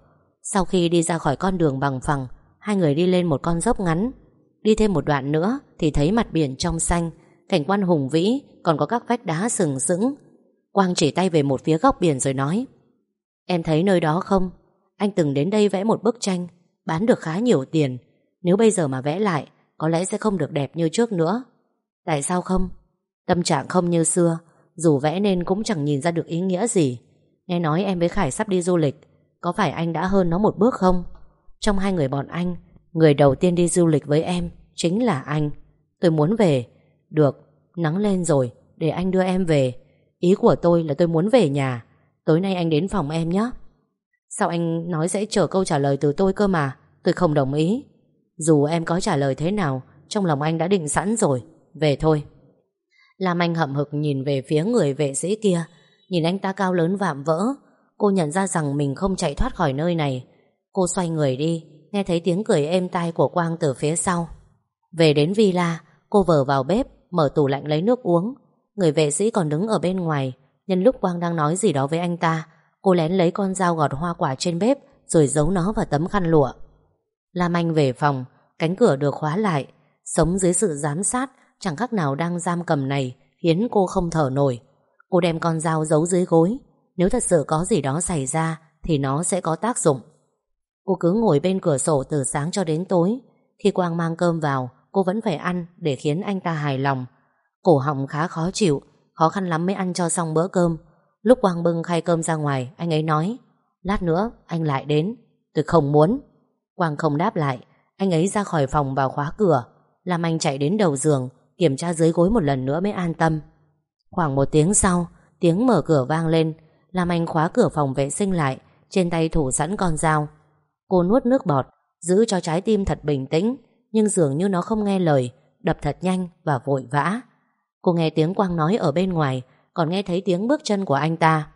[SPEAKER 1] sau khi đi ra khỏi con đường bằng phẳng, Hai người đi lên một con dốc ngắn. Đi thêm một đoạn nữa Thì thấy mặt biển trong xanh, Cảnh quan hùng vĩ, Còn có các vách đá sừng sững. Quang chỉ tay về một phía góc biển rồi nói, Em thấy nơi đó không? Anh từng đến đây vẽ một bức tranh, Bán được khá nhiều tiền. Nếu bây giờ mà vẽ lại, Có lẽ sẽ không được đẹp như trước nữa. Tại sao không? Tâm trạng không như xưa, Dù vẽ nên cũng chẳng nhìn ra được ý nghĩa gì. Nghe nói em với Khải sắp đi du lịch có phải anh đã hơn nó một bước không? Trong hai người bọn anh Người đầu tiên đi du lịch với em Chính là anh. Tôi muốn về. Được, nắng lên rồi Để anh đưa em về. Ý của tôi là tôi muốn về nhà. Tối nay anh đến phòng em nhé. Sao anh nói sẽ chờ câu trả lời từ tôi cơ mà? Tôi không đồng ý. Dù em có trả lời thế nào Trong lòng anh đã định sẵn rồi. Về thôi. Lam Anh hậm hực nhìn về phía người vệ sĩ kia. Nhìn anh ta cao lớn vạm vỡ Cô nhận ra rằng mình không chạy thoát khỏi nơi này. Cô xoay người đi, Nghe thấy tiếng cười êm tai của Quang từ phía sau. Về đến villa, Cô vờ vào bếp, Mở tủ lạnh lấy nước uống. Người vệ sĩ còn đứng ở bên ngoài. Nhân lúc Quang đang nói gì đó với anh ta, Cô lén lấy con dao gọt hoa quả trên bếp, Rồi giấu nó vào tấm khăn lụa. Lam Anh về phòng, Cánh cửa được khóa lại. Sống dưới sự giám sát, Chẳng khác nào đang giam cầm này, Khiến cô không thở nổi. Cô đem con dao giấu dưới gối nếu thật sự có gì đó xảy ra, Thì nó sẽ có tác dụng. Cô cứ ngồi bên cửa sổ từ sáng cho đến tối. Khi Quang mang cơm vào, Cô vẫn phải ăn để khiến anh ta hài lòng. Cổ họng khá khó chịu, Khó khăn lắm mới ăn cho xong bữa cơm. Lúc Quang bưng khay cơm ra ngoài, Anh ấy nói, Lát nữa, anh lại đến. Tôi không muốn. Quang không đáp lại, Anh ấy ra khỏi phòng vào khóa cửa. Làm anh chạy đến đầu giường, Kiểm tra dưới gối một lần nữa mới an tâm. Khoảng một tiếng sau, Tiếng mở cửa vang lên. Làm anh khóa cửa phòng vệ sinh lại, Trên tay thủ sẵn con dao. Cô nuốt nước bọt, Giữ cho trái tim thật bình tĩnh, Nhưng dường như nó không nghe lời, Đập thật nhanh và vội vã. Cô nghe tiếng Quang nói ở bên ngoài, Còn nghe thấy tiếng bước chân của anh ta.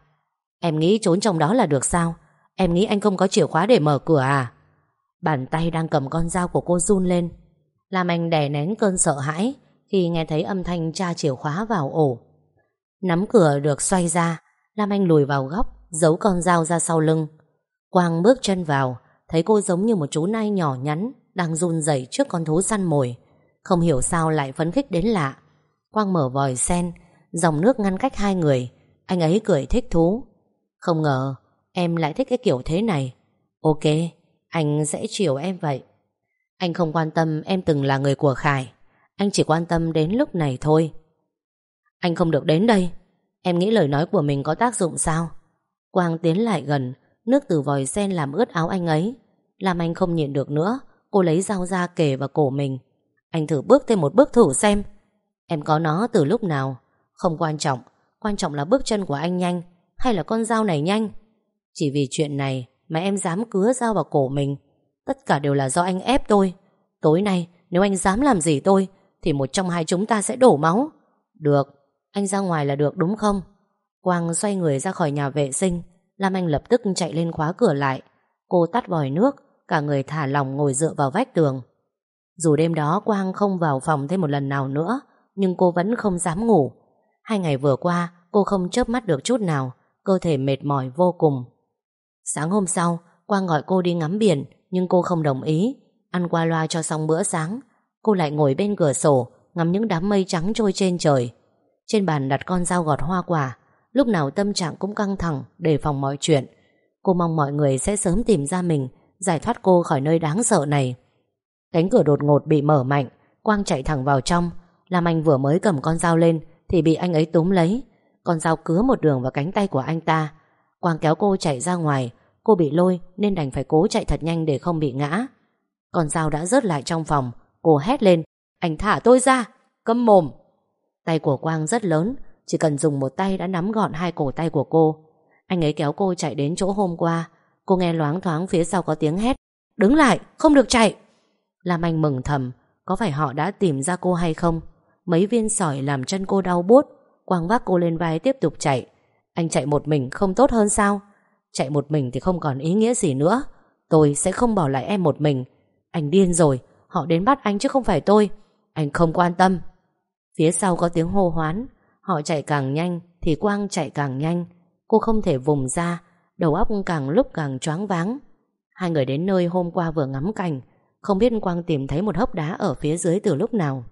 [SPEAKER 1] Em nghĩ trốn trong đó là được sao? Em nghĩ anh không có chìa khóa để mở cửa à? Bàn tay đang cầm con dao của cô run lên. Làm anh đè nén cơn sợ hãi Khi nghe thấy âm thanh tra chìa khóa vào ổ. Nắm cửa được xoay ra Lam Anh lùi vào góc, Giấu con dao ra sau lưng. Quang bước chân vào, Thấy cô giống như một chú nai nhỏ nhắn, Đang run rẩy trước con thú săn mồi. Không hiểu sao lại phấn khích đến lạ. Quang mở vòi sen, Dòng nước ngăn cách hai người. Anh ấy cười thích thú. Không ngờ, em lại thích cái kiểu thế này. Ok, Anh sẽ chiều em vậy. Anh không quan tâm em từng là người của Khải. Anh chỉ quan tâm đến lúc này thôi. Anh không được đến đây. Em nghĩ lời nói của mình có tác dụng sao? Quang tiến lại gần, Nước từ vòi sen làm ướt áo anh ấy. Làm anh không nhịn được nữa, Cô lấy dao ra kề vào cổ mình. Anh thử bước thêm một bước thử xem. Em có nó từ lúc nào? Không quan trọng Quan trọng là bước chân của anh nhanh, Hay là con dao này nhanh? Chỉ vì chuyện này mà em dám cứa dao vào cổ mình. Tất cả đều là do anh ép tôi. Tối nay, nếu anh dám làm gì tôi, Thì một trong hai chúng ta sẽ đổ máu. Được. Anh ra ngoài là được, đúng không? Quang xoay người ra khỏi nhà vệ sinh. Lam Anh lập tức chạy lên khóa cửa lại. Cô tắt vòi nước, Cả người thả lòng ngồi dựa vào vách tường. Dù đêm đó Quang không vào phòng thêm một lần nào nữa, Nhưng cô vẫn không dám ngủ. Hai ngày vừa qua, cô không chớp mắt được chút nào, Cơ thể mệt mỏi vô cùng. Sáng hôm sau, Quang gọi cô đi ngắm biển, Nhưng cô không đồng ý. Ăn qua loa cho xong bữa sáng, Cô lại ngồi bên cửa sổ, Ngắm những đám mây trắng trôi trên trời. Trên bàn đặt con dao gọt hoa quả. Lúc nào tâm trạng cũng căng thẳng, Đề phòng mọi chuyện. Cô mong mọi người sẽ sớm tìm ra mình, Giải thoát cô khỏi nơi đáng sợ này. Cánh cửa đột ngột bị mở mạnh, Quang chạy thẳng vào trong. Làm Anh vừa mới cầm con dao lên, Thì bị anh ấy túm lấy. Con dao cứa một đường vào cánh tay của anh ta. Quang kéo cô chạy ra ngoài. Cô bị lôi, nên đành phải cố chạy thật nhanh để không bị ngã. Con dao đã rớt lại trong phòng. Cô hét lên, Anh thả tôi ra, Câm mồm. Tay của Quang rất lớn, Chỉ cần dùng một tay đã nắm gọn hai cổ tay của cô. Anh ấy kéo cô chạy đến chỗ hôm qua. Cô nghe loáng thoáng phía sau có tiếng hét, Đứng lại, không được chạy. Lam Anh mừng thầm, Có phải họ đã tìm ra cô hay không? Mấy viên sỏi làm chân cô đau buốt. Quang vác cô lên vai tiếp tục chạy. Anh chạy một mình không tốt hơn sao? Chạy một mình thì không còn ý nghĩa gì nữa. Tôi sẽ không bỏ lại em một mình. Anh điên rồi, Họ đến bắt anh chứ không phải tôi. Anh không quan tâm. Phía sau có tiếng hô hoán. Họ chạy càng nhanh thì Quang chạy càng nhanh. Cô không thể vùng ra, Đầu óc càng lúc càng choáng váng. Hai người đến nơi hôm qua vừa ngắm cảnh, Không biết Quang tìm thấy một hốc đá Ở phía dưới từ lúc nào.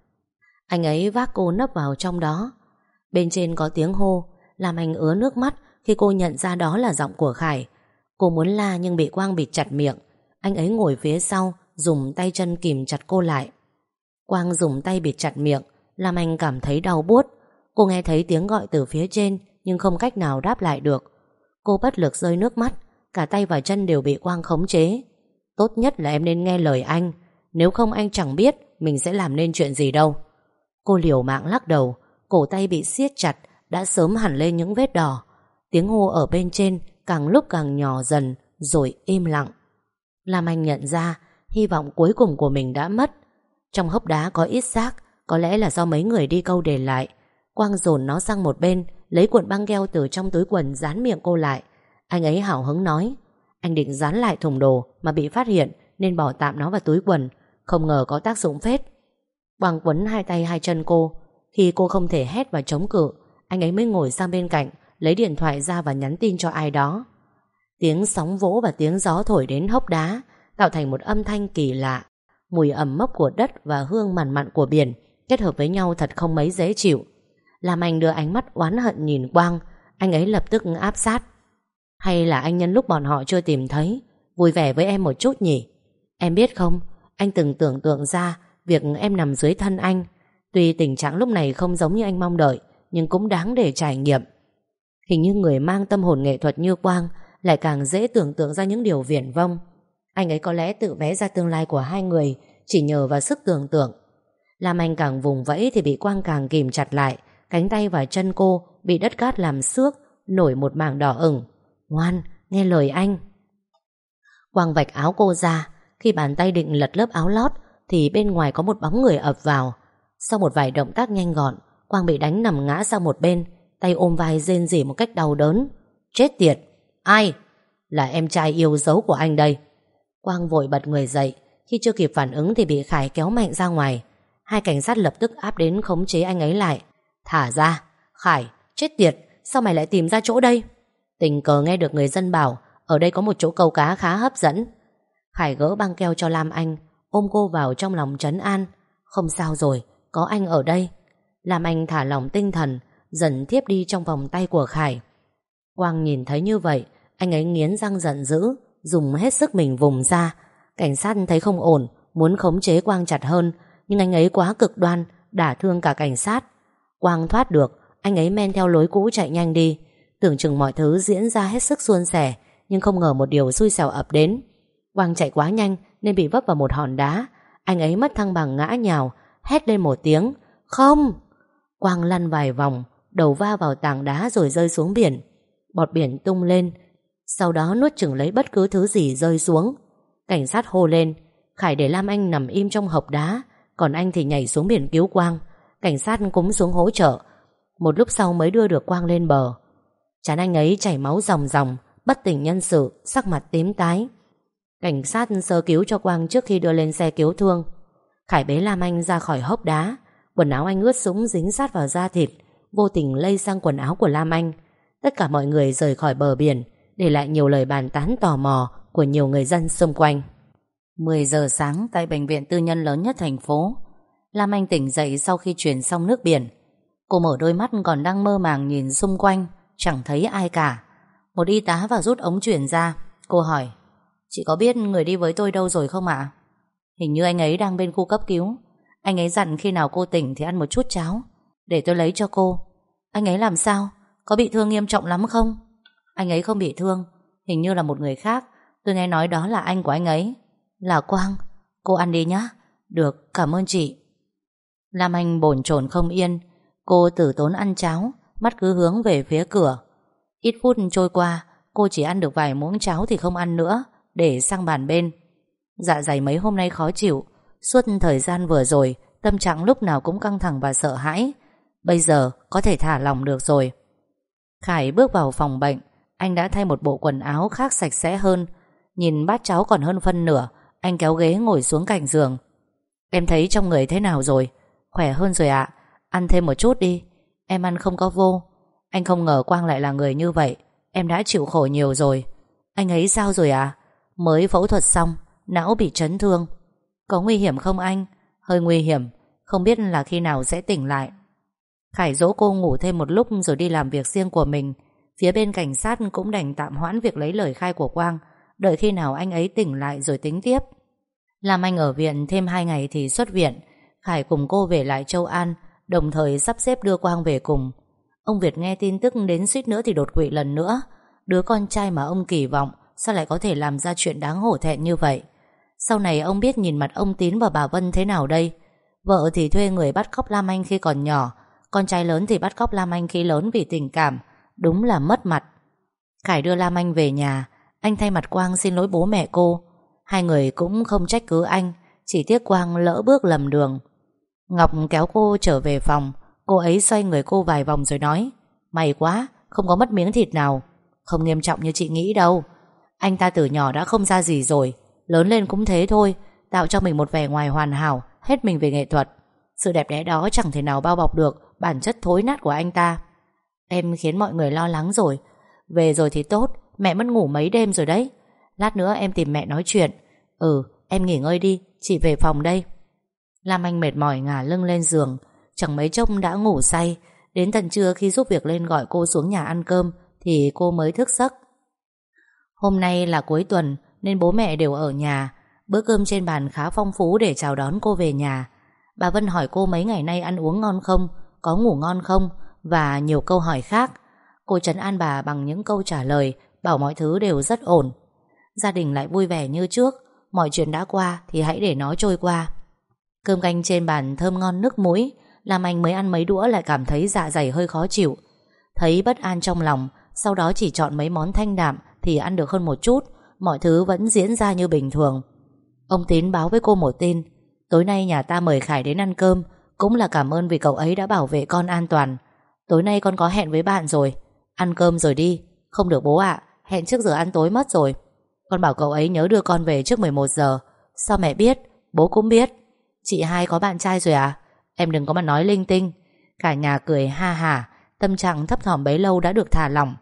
[SPEAKER 1] Anh ấy vác cô nấp vào trong đó. Bên trên có tiếng hô, Làm anh ứa nước mắt Khi cô nhận ra đó là giọng của Khải. Cô muốn la nhưng bị Quang bịt chặt miệng. Anh ấy ngồi phía sau, Dùng tay chân kìm chặt cô lại. Quang dùng tay bịt chặt miệng. Làm anh cảm thấy đau buốt. Cô nghe thấy tiếng gọi từ phía trên, Nhưng không cách nào đáp lại được. Cô bất lực rơi nước mắt, Cả tay và chân đều bị Quang khống chế. Tốt nhất là em nên nghe lời anh. Nếu không anh chẳng biết Mình sẽ làm nên chuyện gì đâu. Cô liều mạng lắc đầu, Cổ tay bị siết chặt, Đã sớm hẳn lên những vết đỏ. Tiếng hô ở bên trên càng lúc càng nhỏ dần, Rồi im lặng. Lam Anh nhận ra, Hy vọng cuối cùng của mình đã mất. Trong hốc đá có ít xác có lẽ là do mấy người đi câu để lại. Quang dồn nó sang một bên, Lấy cuộn băng keo từ trong túi quần Dán miệng cô lại. Anh ấy hào hứng nói, Anh định dán lại thùng đồ mà bị phát hiện Nên bỏ tạm nó vào túi quần, Không ngờ có tác dụng phết. Quang quấn hai tay hai chân cô. Khi cô không thể hét và chống cự, Anh ấy mới ngồi sang bên cạnh, Lấy điện thoại ra và nhắn tin cho ai đó. Tiếng sóng vỗ và tiếng gió thổi đến hốc đá, Tạo thành một âm thanh kỳ lạ. Mùi ẩm mốc của đất và hương mặn mặn của biển Kết hợp với nhau thật không mấy dễ chịu. Làm anh đưa ánh mắt oán hận nhìn Quang, Anh ấy lập tức áp sát. Hay là anh nhân lúc bọn họ chưa tìm thấy, Vui vẻ với em một chút nhỉ? Em biết không, Anh từng tưởng tượng ra Việc em nằm dưới thân anh. Tuy tình trạng lúc này không giống như anh mong đợi, Nhưng cũng đáng để trải nghiệm. Hình như người mang tâm hồn nghệ thuật như Quang Lại càng dễ tưởng tượng ra những điều viển vông. Anh ấy có lẽ tự vẽ ra tương lai của hai người Chỉ nhờ vào sức tưởng tượng. Làm anh càng vùng vẫy thì bị Quang càng kìm chặt lại. Cánh tay và chân cô Bị đất cát làm xước Nổi một mảng đỏ ửng. Ngoan, nghe lời anh. Quang vạch áo cô ra. Khi bàn tay định lật lớp áo lót Thì bên ngoài có một bóng người ập vào. Sau một vài động tác nhanh gọn Quang bị đánh nằm ngã sang một bên Tay ôm vai rên rỉ một cách đau đớn. Chết tiệt! Ai? Là em trai yêu dấu của anh đây. Quang vội bật người dậy. Khi chưa kịp phản ứng thì bị Khải kéo mạnh ra ngoài. Hai cảnh sát lập tức áp đến khống chế anh ấy lại. Thả ra. Khải, Chết tiệt, Sao mày lại tìm ra chỗ đây? Tình cờ nghe được người dân bảo, Ở đây có một chỗ câu cá khá hấp dẫn. Khải gỡ băng keo cho Lam Anh, Ôm cô vào trong lòng trấn an. Không sao rồi, Có anh ở đây. Lam Anh thả lòng tinh thần Dần thiếp đi trong vòng tay của Khải. Quang nhìn thấy như vậy, Anh ấy nghiến răng giận dữ, Dùng hết sức mình vùng ra. Cảnh sát thấy không ổn, Muốn khống chế Quang chặt hơn nhưng anh ấy quá cực đoan, Đả thương cả cảnh sát. Quang thoát được, Anh ấy men theo lối cũ chạy nhanh đi. Tưởng chừng mọi thứ diễn ra hết sức suôn sẻ, Nhưng không ngờ một điều xui xẻo ập đến. Quang chạy quá nhanh Nên bị vấp vào một hòn đá. Anh ấy mất thăng bằng ngã nhào, Hét lên một tiếng, Không! Quang lăn vài vòng, Đầu va vào tảng đá rồi rơi xuống biển. Bọt biển tung lên, Sau đó nuốt chừng lấy bất cứ thứ gì rơi xuống. Cảnh sát hô lên, Khải để Lam Anh nằm im trong hộc đá. Còn anh thì nhảy xuống biển cứu Quang. Cảnh sát cũng xuống hỗ trợ. Một lúc sau mới đưa được Quang lên bờ. Chán anh ấy chảy máu ròng ròng, Bất tỉnh nhân sự, Sắc mặt tím tái. Cảnh sát sơ cứu cho Quang trước khi đưa lên xe cứu thương. Khải bế Lam Anh ra khỏi hốc đá. Quần áo anh ướt sũng dính sát vào da thịt, Vô tình lây sang quần áo của Lam Anh. Tất cả mọi người rời khỏi bờ biển, Để lại nhiều lời bàn tán tò mò Của nhiều người dân xung quanh. 10 giờ sáng tại bệnh viện tư nhân lớn nhất thành phố, Lam Anh tỉnh dậy sau khi chuyển xong nước biển. Cô mở đôi mắt còn đang mơ màng nhìn xung quanh, Chẳng thấy ai cả. Một y tá vào rút ống chuyển ra. Cô hỏi, Chị có biết người đi với tôi đâu rồi không ạ? Hình như anh ấy đang bên khu cấp cứu. Anh ấy dặn khi nào cô tỉnh thì ăn một chút cháo. Để tôi lấy cho cô. Anh ấy làm sao? Có bị thương nghiêm trọng lắm không? Anh ấy không bị thương. Hình như là một người khác. Tôi nghe nói đó là anh của anh ấy. Là Quang Cô ăn đi nhá. Được, cảm ơn chị. Lam Anh bồn chồn không yên. Cô tử tốn ăn cháo Mắt cứ hướng về phía cửa. Ít phút trôi qua Cô chỉ ăn được vài muỗng cháo thì không ăn nữa Để sang bàn bên. Dạ dày mấy hôm nay khó chịu. Suốt thời gian vừa rồi Tâm trạng lúc nào cũng căng thẳng và sợ hãi. Bây giờ có thể thả lòng được rồi. Khải bước vào phòng bệnh. Anh đã thay một bộ quần áo khác sạch sẽ hơn. Nhìn bát cháo còn hơn phân nửa anh kéo ghế ngồi xuống cạnh giường. Em thấy trong người thế nào rồi? Khỏe hơn rồi ạ. Ăn thêm một chút đi. Em ăn không có vô. Anh không ngờ Quang lại là người như vậy. Em đã chịu khổ nhiều rồi. Anh ấy sao rồi ạ? Mới phẫu thuật xong, Não bị chấn thương. Có nguy hiểm không anh? Hơi nguy hiểm. Không biết là khi nào sẽ tỉnh lại. Khải dỗ cô ngủ thêm một lúc rồi đi làm việc riêng của mình. Phía bên cảnh sát cũng đành tạm hoãn việc lấy lời khai của Quang. Đợi khi nào anh ấy tỉnh lại rồi tính tiếp. Làm anh ở viện thêm 2 ngày thì xuất viện. Khải cùng cô về lại Châu An, Đồng thời sắp xếp đưa Quang về cùng. Ông Việt nghe tin tức đến suýt nữa thì đột quỵ lần nữa. Đứa con trai mà ông kỳ vọng, Sao lại có thể làm ra chuyện đáng hổ thẹn như vậy? Sau này ông biết nhìn mặt ông Tín và bà Vân thế nào đây? Vợ thì thuê người bắt cóc Lam Anh khi còn nhỏ, Con trai lớn thì bắt cóc Lam Anh khi lớn vì tình cảm, Đúng là mất mặt. Khải đưa Lam Anh về nhà anh thay mặt Quang xin lỗi bố mẹ cô. Hai người cũng không trách cứ anh Chỉ tiếc Quang lỡ bước lầm đường. Ngọc kéo cô trở về phòng. Cô ấy xoay người cô vài vòng rồi nói May quá, không có mất miếng thịt nào. Không nghiêm trọng như chị nghĩ đâu. Anh ta từ nhỏ đã không ra gì rồi. Lớn lên cũng thế thôi Tạo cho mình một vẻ ngoài hoàn hảo Hết mình về nghệ thuật. Sự đẹp đẽ đó chẳng thể nào bao bọc được Bản chất thối nát của anh ta. Em khiến mọi người lo lắng rồi. Về rồi thì tốt Mẹ mất ngủ mấy đêm rồi đấy. Lát nữa em tìm mẹ nói chuyện. Ừ em nghỉ ngơi đi, Chị về phòng đây. Lam Anh mệt mỏi ngả lưng lên giường. Chẳng mấy chốc đã ngủ say. Đến tận trưa khi giúp việc lên gọi cô xuống nhà ăn cơm, Thì cô mới thức giấc. Hôm nay là cuối tuần, Nên bố mẹ đều ở nhà. Bữa cơm trên bàn khá phong phú để chào đón cô về nhà. Bà Vân hỏi cô mấy ngày nay ăn uống ngon không, Có ngủ ngon không, Và nhiều câu hỏi khác. Cô trấn an bà bằng những câu trả lời Bảo mọi thứ đều rất ổn. Gia đình lại vui vẻ như trước, Mọi chuyện đã qua thì hãy để nó trôi qua. Cơm canh trên bàn thơm ngon nước mũi Làm anh mới ăn mấy đũa lại cảm thấy dạ dày hơi khó chịu. Thấy bất an trong lòng, Sau đó chỉ chọn mấy món thanh đạm Thì ăn được hơn một chút, Mọi thứ vẫn diễn ra như bình thường. Ông Tín báo với cô một tin, Tối nay nhà ta mời Khải đến ăn cơm, Cũng là cảm ơn vì cậu ấy đã bảo vệ con an toàn. Tối nay con có hẹn với bạn rồi, Ăn cơm rồi đi, Không được bố ạ. Hẹn trước giờ ăn tối mất rồi. Con bảo cậu ấy nhớ đưa con về trước 11 giờ. Sao mẹ biết? Bố cũng biết. Chị hai có bạn trai rồi à Em đừng có mà nói linh tinh. Cả nhà cười ha hả Tâm trạng thấp thỏm bấy lâu đã được thả lỏng.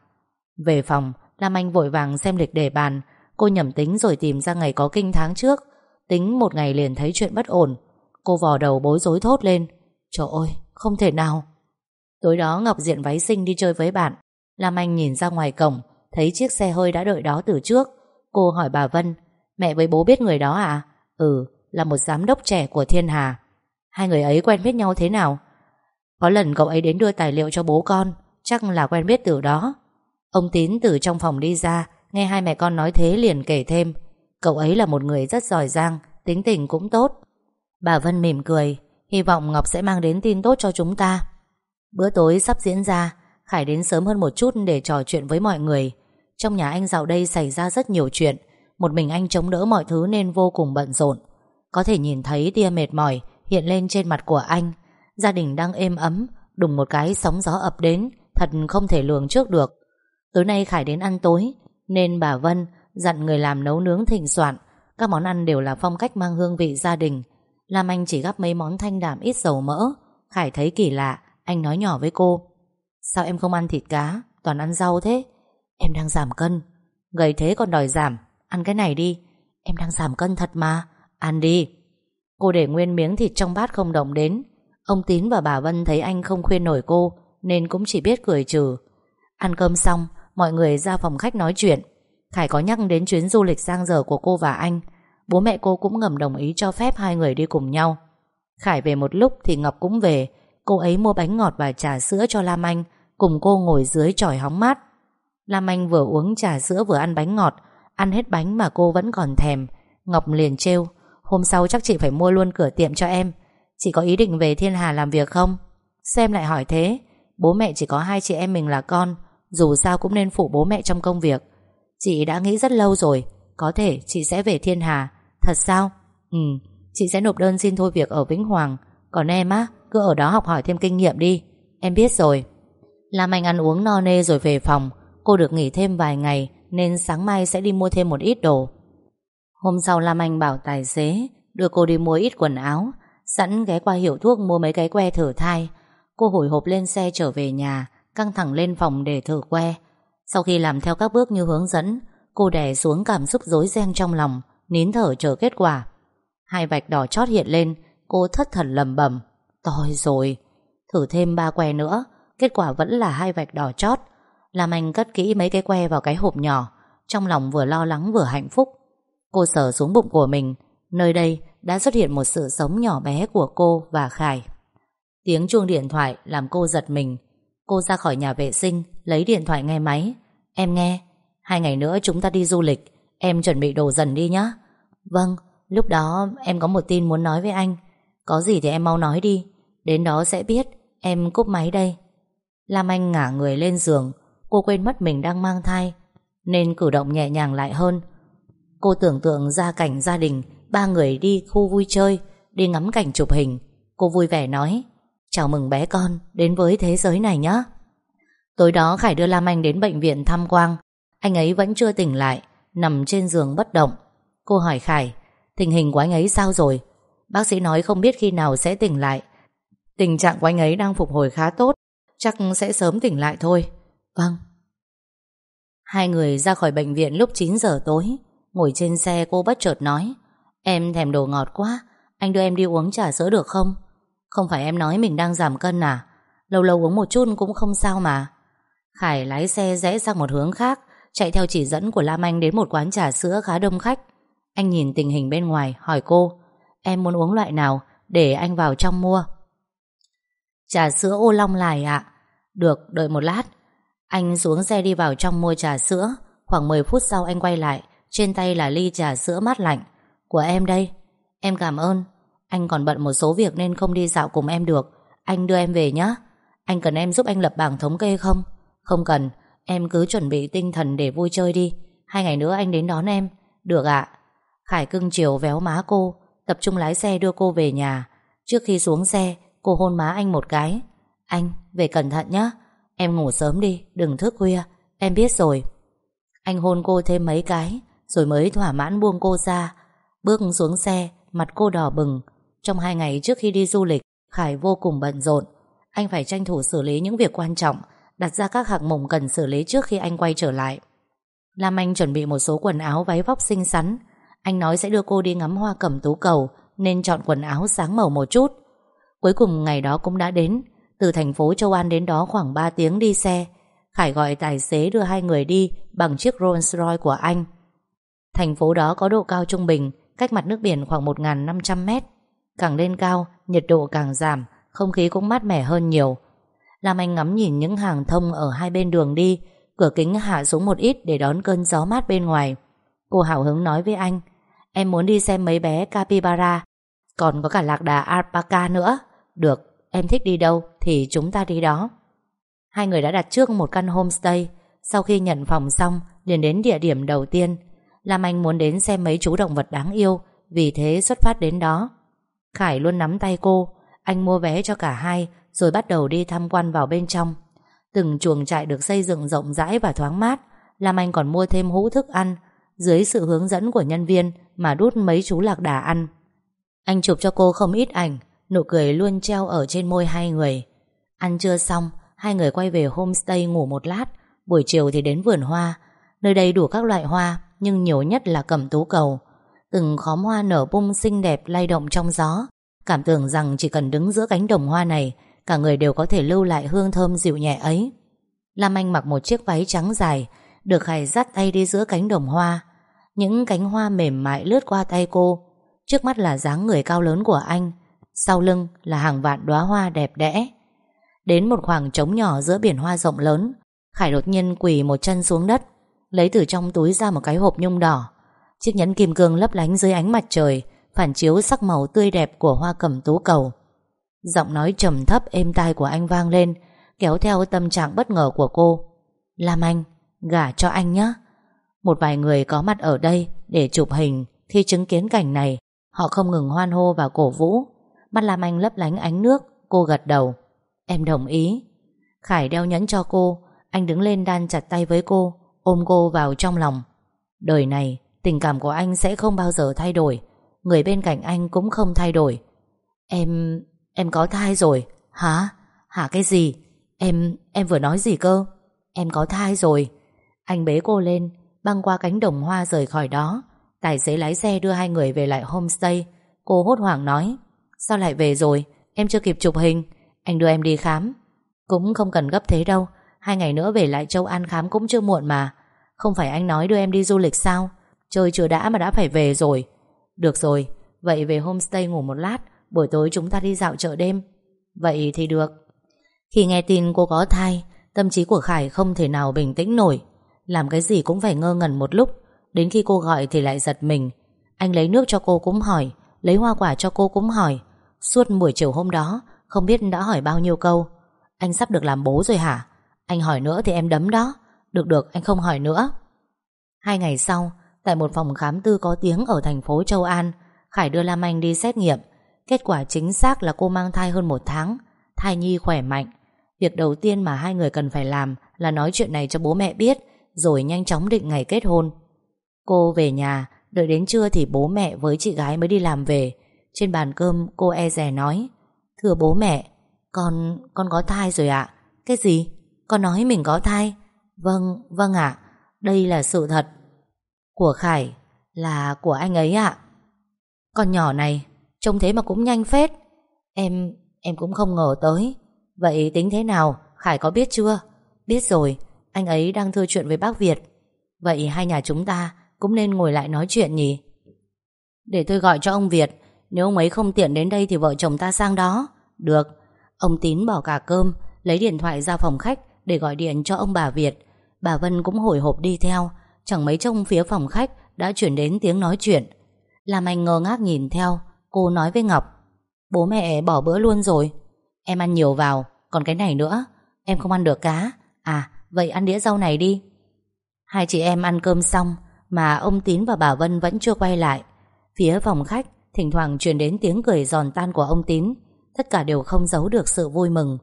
[SPEAKER 1] Về phòng, Lam Anh vội vàng xem lịch đề bàn. Cô nhẩm tính rồi tìm ra ngày có kinh tháng trước. Tính một ngày liền thấy chuyện bất ổn. Cô vò đầu bối rối thốt lên. Trời ơi, không thể nào. Tối đó Ngọc diện váy xinh đi chơi với bạn. Lam Anh nhìn ra ngoài cổng. Thấy chiếc xe hơi đã đợi đó từ trước. Cô hỏi bà Vân, Mẹ với bố biết người đó à? Ừ là một giám đốc trẻ của Thiên Hà. Hai người ấy quen biết nhau thế nào? Có lần cậu ấy đến đưa tài liệu cho bố con, Chắc là quen biết từ đó. Ông Tín từ trong phòng đi ra, Nghe hai mẹ con nói thế liền kể thêm, Cậu ấy là một người rất giỏi giang, Tính tình cũng tốt. Bà Vân mỉm cười, Hy vọng Ngọc sẽ mang đến tin tốt cho chúng ta. Bữa tối sắp diễn ra Khải đến sớm hơn một chút để trò chuyện với mọi người. Trong nhà anh dạo đây xảy ra rất nhiều chuyện. Một mình anh chống đỡ mọi thứ nên vô cùng bận rộn. Có thể nhìn thấy tia mệt mỏi hiện lên trên mặt của anh. Gia đình đang êm ấm, Đùng một cái sóng gió ập đến, Thật không thể lường trước được. Tối nay Khải đến ăn tối, Nên bà Vân dặn người làm nấu nướng thịnh soạn. Các món ăn đều là phong cách mang hương vị gia đình. Lam Anh chỉ gắp mấy món thanh đạm ít dầu mỡ. Khải thấy kỳ lạ, Anh nói nhỏ với cô. Sao em không ăn thịt cá? Toàn ăn rau thế. Em đang giảm cân. Gầy thế còn đòi giảm. Ăn cái này đi. Em đang giảm cân thật mà. Ăn đi. Cô để nguyên miếng thịt trong bát không động đến. Ông Tín và bà Vân thấy anh không khuyên nổi cô, Nên cũng chỉ biết cười trừ. Ăn cơm xong, Mọi người ra phòng khách nói chuyện. Khải có nhắc đến chuyến du lịch sang dở của cô và anh. Bố mẹ cô cũng ngầm đồng ý cho phép hai người đi cùng nhau. Khải về một lúc thì Ngọc cũng về. Cô ấy mua bánh ngọt và trà sữa cho Lam Anh. Cùng cô ngồi dưới tròi hóng mát. Lam Anh vừa uống trà sữa vừa ăn bánh ngọt, Ăn hết bánh mà cô vẫn còn thèm. Ngọc liền trêu, Hôm sau chắc chị phải mua luôn cửa tiệm cho em. Chị có ý định về Thiên Hà làm việc không? Xem lại hỏi thế, Bố mẹ chỉ có hai chị em mình là con, Dù sao cũng nên phụ bố mẹ trong công việc. Chị đã nghĩ rất lâu rồi, Có thể chị sẽ về Thiên Hà. Thật sao? Ừ Chị sẽ nộp đơn xin thôi việc ở Vĩnh Hoàng. Còn em á, Cứ ở đó học hỏi thêm kinh nghiệm đi. Em biết rồi. Lam Anh ăn uống no nê rồi về phòng. Cô được nghỉ thêm vài ngày, Nên sáng mai sẽ đi mua thêm một ít đồ. Hôm sau Lam Anh bảo tài xế, Đưa cô đi mua ít quần áo. Sẵn ghé qua hiệu thuốc mua mấy cái que thử thai. Cô hồi hộp lên xe trở về nhà, Căng thẳng lên phòng để thử que. Sau khi làm theo các bước như hướng dẫn, Cô đè xuống cảm xúc rối ren trong lòng, Nín thở chờ kết quả. Hai vạch đỏ chót hiện lên, Cô thất thần lầm bẩm. Tôi rồi, Thử thêm ba que nữa Kết quả vẫn là hai vạch đỏ chót. Làm anh cất kỹ mấy cái que vào cái hộp nhỏ, Trong lòng vừa lo lắng vừa hạnh phúc. Cô sờ xuống bụng của mình, Nơi đây đã xuất hiện một sự sống nhỏ bé của cô và Khải. Tiếng chuông điện thoại làm cô giật mình. Cô ra khỏi nhà vệ sinh, Lấy điện thoại nghe máy. Em nghe, Hai ngày nữa chúng ta đi du lịch, Em chuẩn bị đồ dần đi nhé Vâng Lúc đó em có một tin muốn nói với anh. Có gì thì em mau nói đi, Đến đó sẽ biết, Em cúp máy đây. Lam Anh ngả người lên giường. Cô quên mất mình đang mang thai, Nên cử động nhẹ nhàng lại hơn. Cô tưởng tượng ra cảnh gia đình, Ba người đi khu vui chơi, Đi ngắm cảnh chụp hình. Cô vui vẻ nói, Chào mừng bé con, đến với thế giới này nhé Tối đó Khải đưa Lam Anh đến bệnh viện thăm Quang. Anh ấy vẫn chưa tỉnh lại, Nằm trên giường bất động. Cô hỏi Khải, Tình hình của anh ấy sao rồi? Bác sĩ nói không biết khi nào sẽ tỉnh lại. Tình trạng của anh ấy đang phục hồi khá tốt. Chắc sẽ sớm tỉnh lại thôi. Vâng. Hai người ra khỏi bệnh viện lúc 9 giờ tối. Ngồi trên xe, cô bất chợt nói, Em thèm đồ ngọt quá, Anh đưa em đi uống trà sữa được không? Không phải em nói mình đang giảm cân à? Lâu lâu uống một chút cũng không sao mà. Khải lái xe rẽ sang một hướng khác, Chạy theo chỉ dẫn của Lam Anh đến một quán trà sữa khá đông khách. Anh nhìn tình hình bên ngoài, hỏi cô, Em muốn uống loại nào Để anh vào trong mua? Trà sữa ô long lại ạ. Được, đợi một lát. Anh xuống xe đi vào trong mua trà sữa. Khoảng 10 phút sau anh quay lại, Trên tay là ly trà sữa mát lạnh. Của em đây. Em cảm ơn. Anh còn bận một số việc nên không đi dạo cùng em được. Anh đưa em về nhé Anh cần em giúp anh lập bảng thống kê không? Không cần. Em cứ chuẩn bị tinh thần để vui chơi đi. Hai ngày nữa anh đến đón em. Được ạ. Khải cưng chiều véo má cô. Tập trung lái xe đưa cô về nhà. Trước khi xuống xe Cô hôn má anh một cái. Anh, về cẩn thận nhé Em ngủ sớm đi, đừng thức khuya. Em biết rồi. Anh hôn cô thêm mấy cái, Rồi mới thỏa mãn buông cô ra. Bước xuống xe, Mặt cô đỏ bừng. Trong hai ngày trước khi đi du lịch, Khải vô cùng bận rộn. Anh phải tranh thủ xử lý những việc quan trọng, Đặt ra các hạng mục cần xử lý trước khi anh quay trở lại. Lam Anh chuẩn bị một số quần áo váy vóc xinh xắn. Anh nói sẽ đưa cô đi ngắm hoa cẩm tú cầu, Nên chọn quần áo sáng màu một chút. Cuối cùng ngày đó cũng đã đến. Từ thành phố Châu An đến đó khoảng 3 tiếng đi xe. Khải gọi tài xế đưa hai người đi Bằng chiếc Rolls Royce của anh. Thành phố đó có độ cao trung bình, Cách mặt nước biển khoảng 1.500 mét. Càng lên cao, Nhiệt độ càng giảm, Không khí cũng mát mẻ hơn nhiều. Lam Anh ngắm nhìn những hàng thông ở hai bên đường đi, Cửa kính hạ xuống một ít Để đón cơn gió mát bên ngoài. Cô hào hứng nói với anh, Em muốn đi xem mấy bé capybara, Còn có cả lạc đà alpaca nữa. Được, em thích đi đâu thì chúng ta đi đó. Hai người đã đặt trước một căn homestay. Sau khi nhận phòng xong liền đến địa điểm đầu tiên. Lam Anh muốn đến xem mấy chú động vật đáng yêu Vì thế xuất phát đến đó. Khải luôn nắm tay cô. Anh mua vé cho cả hai Rồi bắt đầu đi tham quan vào bên trong. Từng chuồng trại được xây dựng rộng rãi và thoáng mát Lam Anh còn mua thêm hũ thức ăn Dưới sự hướng dẫn của nhân viên Mà đút mấy chú lạc đà ăn. Anh chụp cho cô không ít ảnh Nụ cười luôn treo ở trên môi hai người. Ăn trưa xong, Hai người quay về homestay ngủ một lát. Buổi chiều thì đến vườn hoa. Nơi đây đủ các loại hoa, Nhưng nhiều nhất là cẩm tú cầu. Từng khóm hoa nở bung xinh đẹp lay động trong gió. Cảm tưởng rằng chỉ cần đứng giữa cánh đồng hoa này, Cả người đều có thể lưu lại hương thơm dịu nhẹ ấy. Lam Anh mặc một chiếc váy trắng dài, Được Khải dắt tay đi giữa cánh đồng hoa. Những cánh hoa mềm mại lướt qua tay cô. Trước mắt là dáng người cao lớn của anh. Sau lưng là hàng vạn đóa hoa đẹp đẽ. Đến một khoảng trống nhỏ giữa biển hoa rộng lớn, Khải đột nhiên quỳ một chân xuống đất, Lấy từ trong túi ra một cái hộp nhung đỏ. Chiếc nhẫn kim cương lấp lánh dưới ánh mặt trời, Phản chiếu sắc màu tươi đẹp của hoa cẩm tú cầu. Giọng nói trầm thấp êm tai của anh vang lên, Kéo theo tâm trạng bất ngờ của cô. Lam Anh, Gả cho anh nhé Một vài người có mặt ở đây Để chụp hình Khi chứng kiến cảnh này, Họ không ngừng hoan hô và cổ vũ. Mắt Lam Anh lấp lánh ánh nước, Cô gật đầu. Em đồng ý. Khải đeo nhẫn cho cô, Anh đứng lên đan chặt tay với cô, Ôm cô vào trong lòng. Đời này, tình cảm của anh sẽ không bao giờ thay đổi. Người bên cạnh anh cũng không thay đổi. Em... em có thai rồi. Hả? Hả cái gì? Em... em vừa nói gì cơ? Em có thai rồi. Anh bế cô lên, Băng qua cánh đồng hoa rời khỏi đó. Tài xế lái xe đưa hai người về lại homestay. Cô hốt hoảng nói Sao lại về rồi? Em chưa kịp chụp hình. Anh đưa em đi khám. Cũng không cần gấp thế đâu. Hai ngày nữa về lại Châu An khám cũng chưa muộn mà. Không phải anh nói đưa em đi du lịch sao? Chơi chưa đã mà đã phải về rồi. Được rồi, vậy về homestay ngủ một lát Buổi tối chúng ta đi dạo chợ đêm. Vậy thì được. Khi nghe tin cô có thai Tâm trí của Khải không thể nào bình tĩnh nổi. Làm cái gì cũng phải ngơ ngẩn một lúc. Đến khi cô gọi thì lại giật mình. Anh lấy nước cho cô cũng hỏi Lấy hoa quả cho cô cũng hỏi. Suốt buổi chiều hôm đó, Không biết đã hỏi bao nhiêu câu. Anh sắp được làm bố rồi hả? Anh hỏi nữa thì em đấm đó. Được được, anh không hỏi nữa. Hai ngày sau, Tại một phòng khám tư có tiếng ở thành phố Châu An, Khải đưa Lam Anh đi xét nghiệm. Kết quả chính xác là cô mang thai hơn một tháng. Thai nhi khỏe mạnh. Việc đầu tiên mà hai người cần phải làm Là nói chuyện này cho bố mẹ biết, Rồi nhanh chóng định ngày kết hôn. Cô về nhà, Đợi đến trưa thì bố mẹ với chị gái mới đi làm về. Trên bàn cơm cô e rè nói Thưa bố mẹ Con, con có thai rồi ạ. Cái gì? Con nói mình có thai? Vâng, vâng ạ Đây là sự thật Của Khải Là của anh ấy ạ. Con nhỏ này Trông thế mà cũng nhanh phết. Em, em cũng không ngờ tới. Vậy tính thế nào? Khải có biết chưa? Biết rồi Anh ấy đang thưa chuyện với bác Việt. Vậy hai nhà chúng ta cũng nên ngồi lại nói chuyện nhỉ? Để tôi gọi cho ông Việt nếu ông ấy không tiện đến đây Thì vợ chồng ta sang đó. Được. Ông Tín bỏ cả cơm, Lấy điện thoại ra phòng khách Để gọi điện cho ông bà Việt. Bà Vân cũng hồi hộp đi theo. Chẳng mấy trông phía phòng khách Đã chuyển đến tiếng nói chuyện. Làm anh ngơ ngác nhìn theo. Cô nói với Ngọc, Bố mẹ bỏ bữa luôn rồi. Em ăn nhiều vào, Còn cái này nữa. Em không ăn được cá. À vậy ăn đĩa rau này đi. Hai chị em ăn cơm xong Mà ông Tín và bà Vân vẫn chưa quay lại. Phía phòng khách Thỉnh thoảng truyền đến tiếng cười giòn tan của ông Tín. Tất cả đều không giấu được sự vui mừng.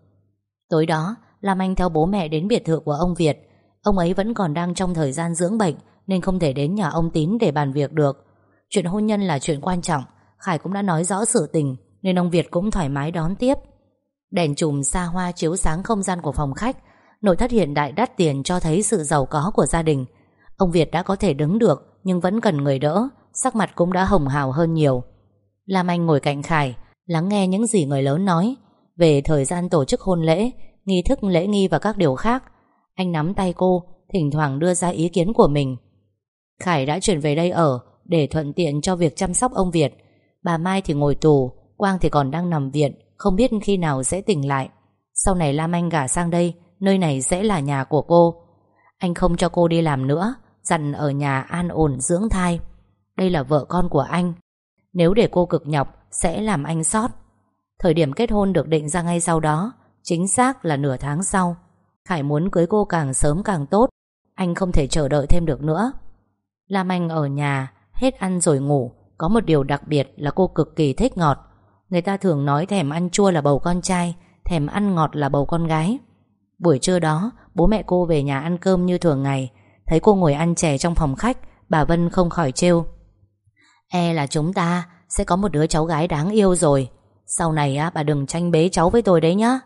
[SPEAKER 1] Tối đó, Lam Anh theo bố mẹ đến biệt thự của ông Việt. Ông ấy vẫn còn đang trong thời gian dưỡng bệnh, Nên không thể đến nhà ông Tín để bàn việc được. Chuyện hôn nhân là chuyện quan trọng, Khải cũng đã nói rõ sự tình, Nên ông Việt cũng thoải mái đón tiếp. Đèn chùm xa hoa chiếu sáng không gian của phòng khách, Nội thất hiện đại đắt tiền cho thấy sự giàu có của gia đình. Ông Việt đã có thể đứng được, Nhưng vẫn cần người đỡ, Sắc mặt cũng đã hồng hào hơn nhiều. Lam Anh ngồi cạnh Khải, Lắng nghe những gì người lớn nói. Về thời gian tổ chức hôn lễ, Nghi thức lễ nghi và các điều khác, Anh nắm tay cô, Thỉnh thoảng đưa ra ý kiến của mình. Khải đã chuyển về đây ở Để thuận tiện cho việc chăm sóc ông Việt. Bà Mai thì ngồi tù, Quang thì còn đang nằm viện, Không biết khi nào sẽ tỉnh lại. Sau này Lam Anh gả sang đây, Nơi này sẽ là nhà của cô. Anh không cho cô đi làm nữa, Dặn ở nhà an ổn dưỡng thai. Đây là vợ con của anh nếu để cô cực nhọc, Sẽ làm anh sót. Thời điểm kết hôn được định ra ngay sau đó, Chính xác là nửa tháng sau. Khải muốn cưới cô càng sớm càng tốt. Anh không thể chờ đợi thêm được nữa. Lam Anh ở nhà, Hết ăn rồi ngủ. Có một điều đặc biệt là cô cực kỳ thích ngọt. Người ta thường nói thèm ăn chua là bầu con trai, Thèm ăn ngọt là bầu con gái. Buổi trưa đó, Bố mẹ cô về nhà ăn cơm như thường ngày. Thấy cô ngồi ăn chè trong phòng khách, Bà Vân không khỏi trêu. E là chúng ta, Sẽ có một đứa cháu gái đáng yêu rồi. Sau này á, bà đừng tranh bế cháu với tôi đấy nhá.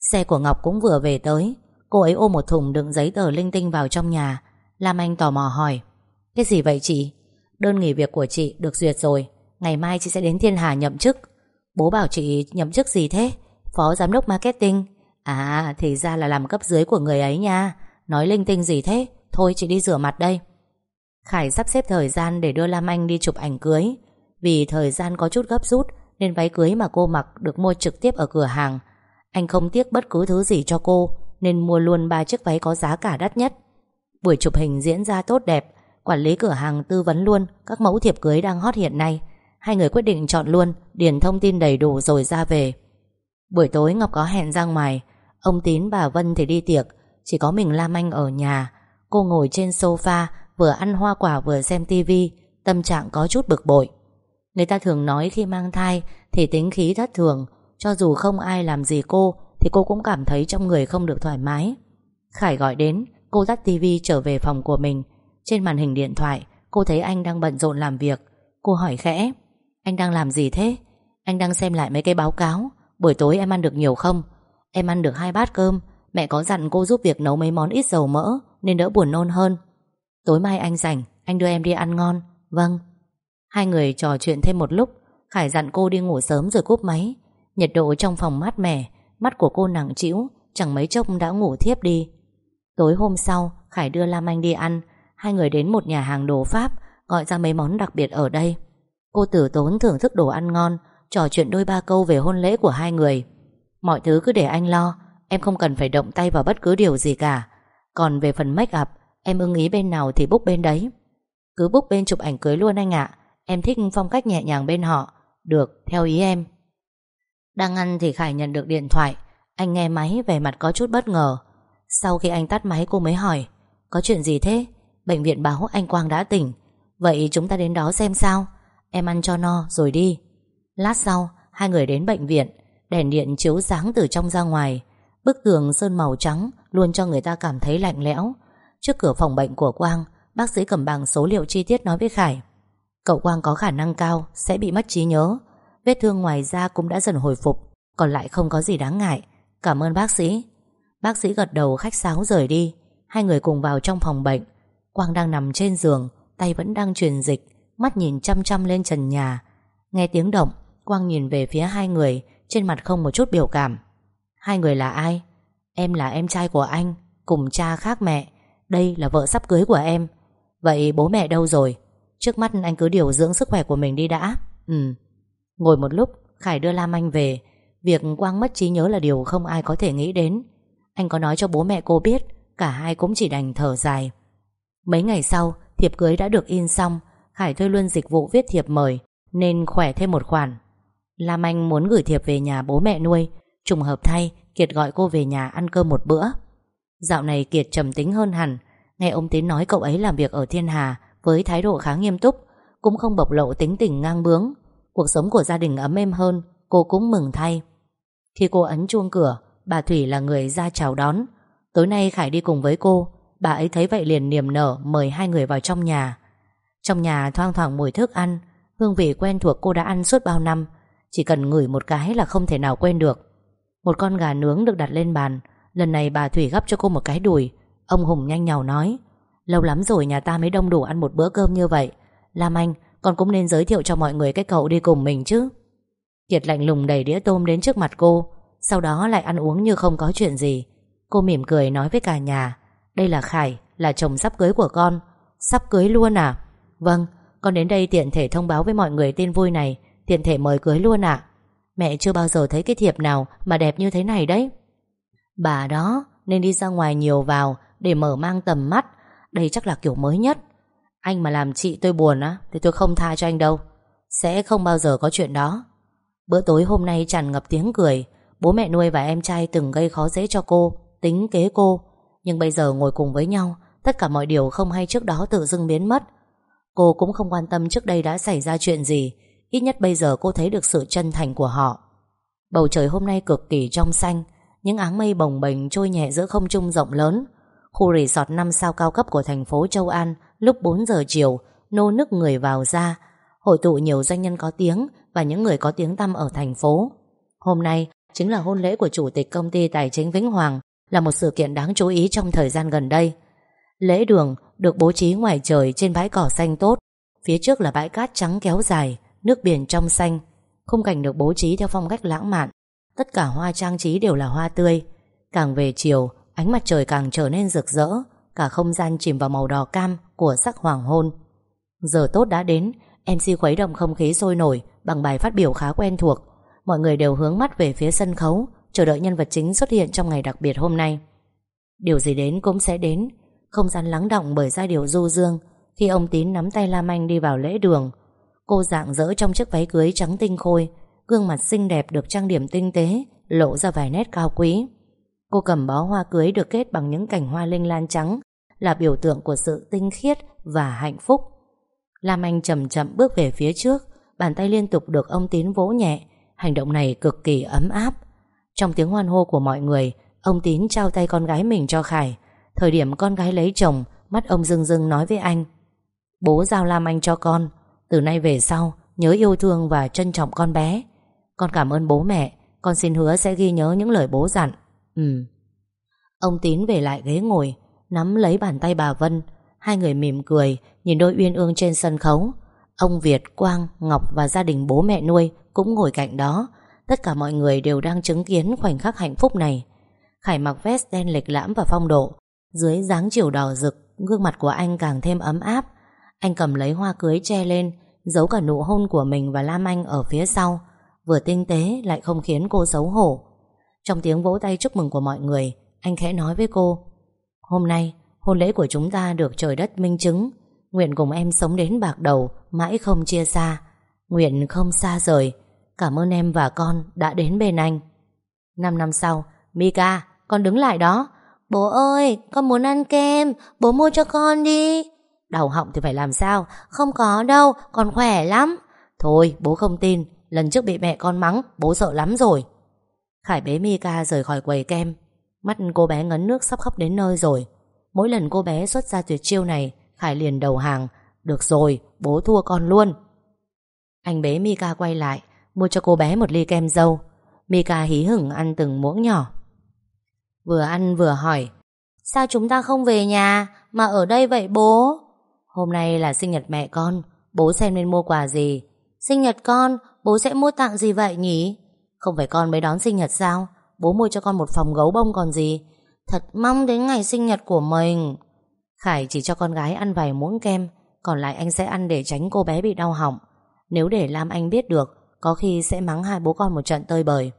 [SPEAKER 1] Xe của Ngọc cũng vừa về tới. Cô ấy ôm một thùng đựng giấy tờ linh tinh vào trong nhà. Lam Anh tò mò hỏi, Cái gì vậy chị? Đơn nghỉ việc của chị được duyệt rồi. Ngày mai chị sẽ đến Thiên Hà nhậm chức. Bố bảo chị nhậm chức gì thế? Phó giám đốc marketing. À thì ra là làm cấp dưới của người ấy nha. Nói linh tinh gì thế? Thôi chị đi rửa mặt đây. Khải sắp xếp thời gian để đưa Lam Anh đi chụp ảnh cưới. Vì thời gian có chút gấp rút, Nên váy cưới mà cô mặc được mua trực tiếp ở cửa hàng. Anh không tiếc bất cứ thứ gì cho cô, Nên mua luôn ba chiếc váy có giá cả đắt nhất. Buổi chụp hình diễn ra tốt đẹp, Quản lý cửa hàng tư vấn luôn, Các mẫu thiệp cưới đang hot hiện nay. Hai người quyết định chọn luôn, Điền thông tin đầy đủ rồi ra về. Buổi tối Ngọc có hẹn ra ngoài. Ông Tín, bà Vân thì đi tiệc. Chỉ có mình Lam Anh ở nhà. Cô ngồi trên sofa Vừa ăn hoa quả vừa xem tivi Tâm trạng có chút bực bội. Người ta thường nói khi mang thai Thì tính khí thất thường, Cho dù không ai làm gì cô Thì cô cũng cảm thấy trong người không được thoải mái. Khải gọi đến, Cô tắt tivi trở về phòng của mình. Trên màn hình điện thoại, Cô thấy anh đang bận rộn làm việc. Cô hỏi khẽ, Anh đang làm gì thế? Anh đang xem lại mấy cái báo cáo. Buổi tối em ăn được nhiều không? Em ăn được hai bát cơm. Mẹ có dặn cô giúp việc nấu mấy món ít dầu mỡ, Nên đỡ buồn nôn hơn. Tối mai anh rảnh, Anh đưa em đi ăn ngon. Vâng. Hai người trò chuyện thêm một lúc, Khải dặn cô đi ngủ sớm rồi cúp máy. Nhiệt độ trong phòng mát mẻ, Mắt của cô nặng trĩu, Chẳng mấy chốc đã ngủ thiếp đi. Tối hôm sau, Khải đưa Lam Anh đi ăn. Hai người đến một nhà hàng đồ Pháp, Gọi ra mấy món đặc biệt ở đây. Cô tử tốn thưởng thức đồ ăn ngon, Trò chuyện đôi ba câu về hôn lễ của hai người. Mọi thứ cứ để anh lo, Em không cần phải động tay vào bất cứ điều gì cả. Còn về phần make up Em ưng ý bên nào thì book bên đấy. Cứ book bên chụp ảnh cưới luôn anh ạ. Em thích phong cách nhẹ nhàng bên họ. Được, theo ý em. Đang ăn thì Khải nhận được điện thoại. Anh nghe máy về mặt có chút bất ngờ. Sau khi anh tắt máy cô mới hỏi Có chuyện gì thế? Bệnh viện báo anh Quang đã tỉnh. Vậy chúng ta đến đó xem sao. Em ăn cho no rồi đi. Lát sau hai người đến bệnh viện. Đèn điện chiếu sáng từ trong ra ngoài. Bức tường sơn màu trắng Luôn cho người ta cảm thấy lạnh lẽo. Trước cửa phòng bệnh của Quang, Bác sĩ cầm bằng số liệu chi tiết nói với Khải. Cậu Quang có khả năng cao, Sẽ bị mất trí nhớ. Vết thương ngoài da cũng đã dần hồi phục, Còn lại không có gì đáng ngại. Cảm ơn bác sĩ. Bác sĩ gật đầu khách sáo rời đi. Hai người cùng vào trong phòng bệnh. Quang đang nằm trên giường, Tay vẫn đang truyền dịch, Mắt nhìn chăm chăm lên trần nhà. Nghe tiếng động, Quang nhìn về phía hai người, Trên mặt không một chút biểu cảm. Hai người là ai? Em là em trai của anh, Cùng cha khác mẹ. Đây là vợ sắp cưới của em. Vậy bố mẹ đâu rồi? Trước mắt anh cứ điều dưỡng sức khỏe của mình đi đã. Ừ. Ngồi một lúc, Khải đưa Lam Anh về. Việc Quang mất trí nhớ là điều không ai có thể nghĩ đến. Anh có nói cho bố mẹ cô biết, Cả hai cũng chỉ đành thở dài. Mấy ngày sau, Thiệp cưới đã được in xong. Khải thuê luôn dịch vụ viết thiệp mời, Nên khỏe thêm một khoản. Lam Anh muốn gửi thiệp về nhà bố mẹ nuôi. Trùng hợp thay, Kiệt gọi cô về nhà ăn cơm một bữa. Dạo này Kiệt trầm tính hơn hẳn. Nghe ông Tín nói cậu ấy làm việc ở Thiên Hà Với thái độ khá nghiêm túc, Cũng không bộc lộ tính tình ngang bướng. Cuộc sống của gia đình ấm êm hơn, Cô cũng mừng thay. Khi cô ấn chuông cửa, Bà Thủy là người ra chào đón. Tối nay Khải đi cùng với cô, Bà ấy thấy vậy liền niềm nở Mời hai người vào trong nhà. Trong nhà thoang thoảng mùi thức ăn, Hương vị quen thuộc cô đã ăn suốt bao năm. Chỉ cần ngửi một cái là không thể nào quên được. Một con gà nướng được đặt lên bàn Lần này bà Thủy gắp cho cô một cái đùi. Ông Hùng nhanh nhào nói, Lâu lắm rồi nhà ta mới đông đủ ăn một bữa cơm như vậy. Lam Anh, Con cũng nên giới thiệu cho mọi người cái cậu đi cùng mình chứ. Kiệt lạnh lùng đầy đĩa tôm đến trước mặt cô, Sau đó lại ăn uống như không có chuyện gì. Cô mỉm cười nói với cả nhà, Đây là Khải, Là chồng sắp cưới của con. Sắp cưới luôn à? Vâng Con đến đây tiện thể thông báo với mọi người tin vui này, Tiện thể mời cưới luôn ạ. Mẹ chưa bao giờ thấy cái thiệp nào Mà đẹp như thế này đấy. Bà đó, nên đi ra ngoài nhiều vào Để mở mang tầm mắt. Đây chắc là kiểu mới nhất. Anh mà làm chị tôi buồn á, Thì tôi không tha cho anh đâu. Sẽ không bao giờ có chuyện đó. Bữa tối hôm nay tràn ngập tiếng cười. Bố mẹ nuôi và em trai từng gây khó dễ cho cô, Tính kế cô. Nhưng bây giờ ngồi cùng với nhau, Tất cả mọi điều không hay trước đó tự dưng biến mất. Cô cũng không quan tâm trước đây đã xảy ra chuyện gì. Ít nhất bây giờ cô thấy được sự chân thành của họ. Bầu trời hôm nay cực kỳ trong xanh. Những áng mây bồng bềnh trôi nhẹ giữa không trung rộng lớn. Khu resort 5 sao cao cấp của thành phố Châu An, Lúc 4 giờ chiều, Nô nức người vào ra. Hội tụ nhiều doanh nhân có tiếng Và những người có tiếng tăm ở thành phố. Hôm nay, chính là hôn lễ của Chủ tịch Công ty Tài chính Vĩnh Hoàng, Là một sự kiện đáng chú ý trong thời gian gần đây. Lễ đường được bố trí ngoài trời trên bãi cỏ xanh tốt, Phía trước là bãi cát trắng kéo dài, Nước biển trong xanh. Khung cảnh được bố trí theo phong cách lãng mạn. Tất cả hoa trang trí đều là hoa tươi. Càng về chiều, Ánh mặt trời càng trở nên rực rỡ, Cả không gian chìm vào màu đỏ cam Của sắc hoàng hôn. Giờ tốt đã đến MC khuấy động không khí sôi nổi Bằng bài phát biểu khá quen thuộc. Mọi người đều hướng mắt về phía sân khấu, Chờ đợi nhân vật chính xuất hiện trong ngày đặc biệt hôm nay. Điều gì đến cũng sẽ đến. Không gian lắng động bởi giai điệu du dương, Khi ông Tín nắm tay Lam Anh đi vào lễ đường. Cô dạng dỡ trong chiếc váy cưới trắng tinh khôi Gương mặt xinh đẹp được trang điểm tinh tế, Lộ ra vài nét cao quý. Cô cầm bó hoa cưới được kết bằng những cành hoa linh lan trắng, Là biểu tượng của sự tinh khiết và hạnh phúc. Lam Anh chậm chậm bước về phía trước, Bàn tay liên tục được ông Tín vỗ nhẹ, Hành động này cực kỳ ấm áp. Trong tiếng hoan hô của mọi người, Ông Tín trao tay con gái mình cho Khải. Thời điểm con gái lấy chồng, Mắt ông rưng rưng nói với anh, Bố giao Lam Anh cho con, Từ nay về sau, Nhớ yêu thương và trân trọng con bé. Con cảm ơn bố mẹ. Con xin hứa sẽ ghi nhớ những lời bố dặn. Ừ. Ông Tín về lại ghế ngồi Nắm lấy bàn tay bà Vân. Hai người mỉm cười Nhìn đôi uyên ương trên sân khấu. Ông Việt, Quang, Ngọc và gia đình bố mẹ nuôi Cũng ngồi cạnh đó. Tất cả mọi người đều đang chứng kiến khoảnh khắc hạnh phúc này. Khải mặc vest đen lịch lãm và phong độ Dưới dáng chiều đỏ rực Gương mặt của anh càng thêm ấm áp. Anh cầm lấy hoa cưới che lên Giấu cả nụ hôn của mình và Lam Anh ở phía sau. Vừa tinh tế lại không khiến cô xấu hổ. Trong tiếng vỗ tay chúc mừng của mọi người, Anh khẽ nói với cô, Hôm nay, hôn lễ của chúng ta được trời đất minh chứng. Nguyện cùng em sống đến bạc đầu, Mãi không chia xa. Nguyện không xa rời. Cảm ơn em và con đã đến bên anh. Năm năm sau, Mika, con đứng lại đó. Bố ơi, con muốn ăn kem, Bố mua cho con đi. Đau họng thì phải làm sao? Không có đâu, con khỏe lắm. Thôi, bố không tin. Lần trước bị mẹ con mắng, Bố sợ lắm rồi. Khải bế Mika rời khỏi quầy kem. Mắt cô bé ngấn nước sắp khóc đến nơi rồi. Mỗi lần cô bé xuất ra tuyệt chiêu này, Khải liền đầu hàng. Được rồi, bố thua con luôn. Anh bế Mika quay lại, Mua cho cô bé một ly kem dâu. Mika hí hửng ăn từng muỗng nhỏ. Vừa ăn vừa hỏi, Sao chúng ta không về nhà? Mà ở đây vậy bố? Hôm nay là sinh nhật mẹ con. Bố xem nên mua quà gì? Sinh nhật con Bố sẽ mua tặng gì vậy nhỉ? Không phải con mới đón sinh nhật sao? Bố mua cho con một phòng gấu bông còn gì? Thật mong đến ngày sinh nhật của mình. Khải chỉ cho con gái ăn vài muỗng kem, Còn lại anh sẽ ăn để tránh cô bé bị đau họng. Nếu để Lam Anh biết được, Có khi sẽ mắng hai bố con một trận tơi bời.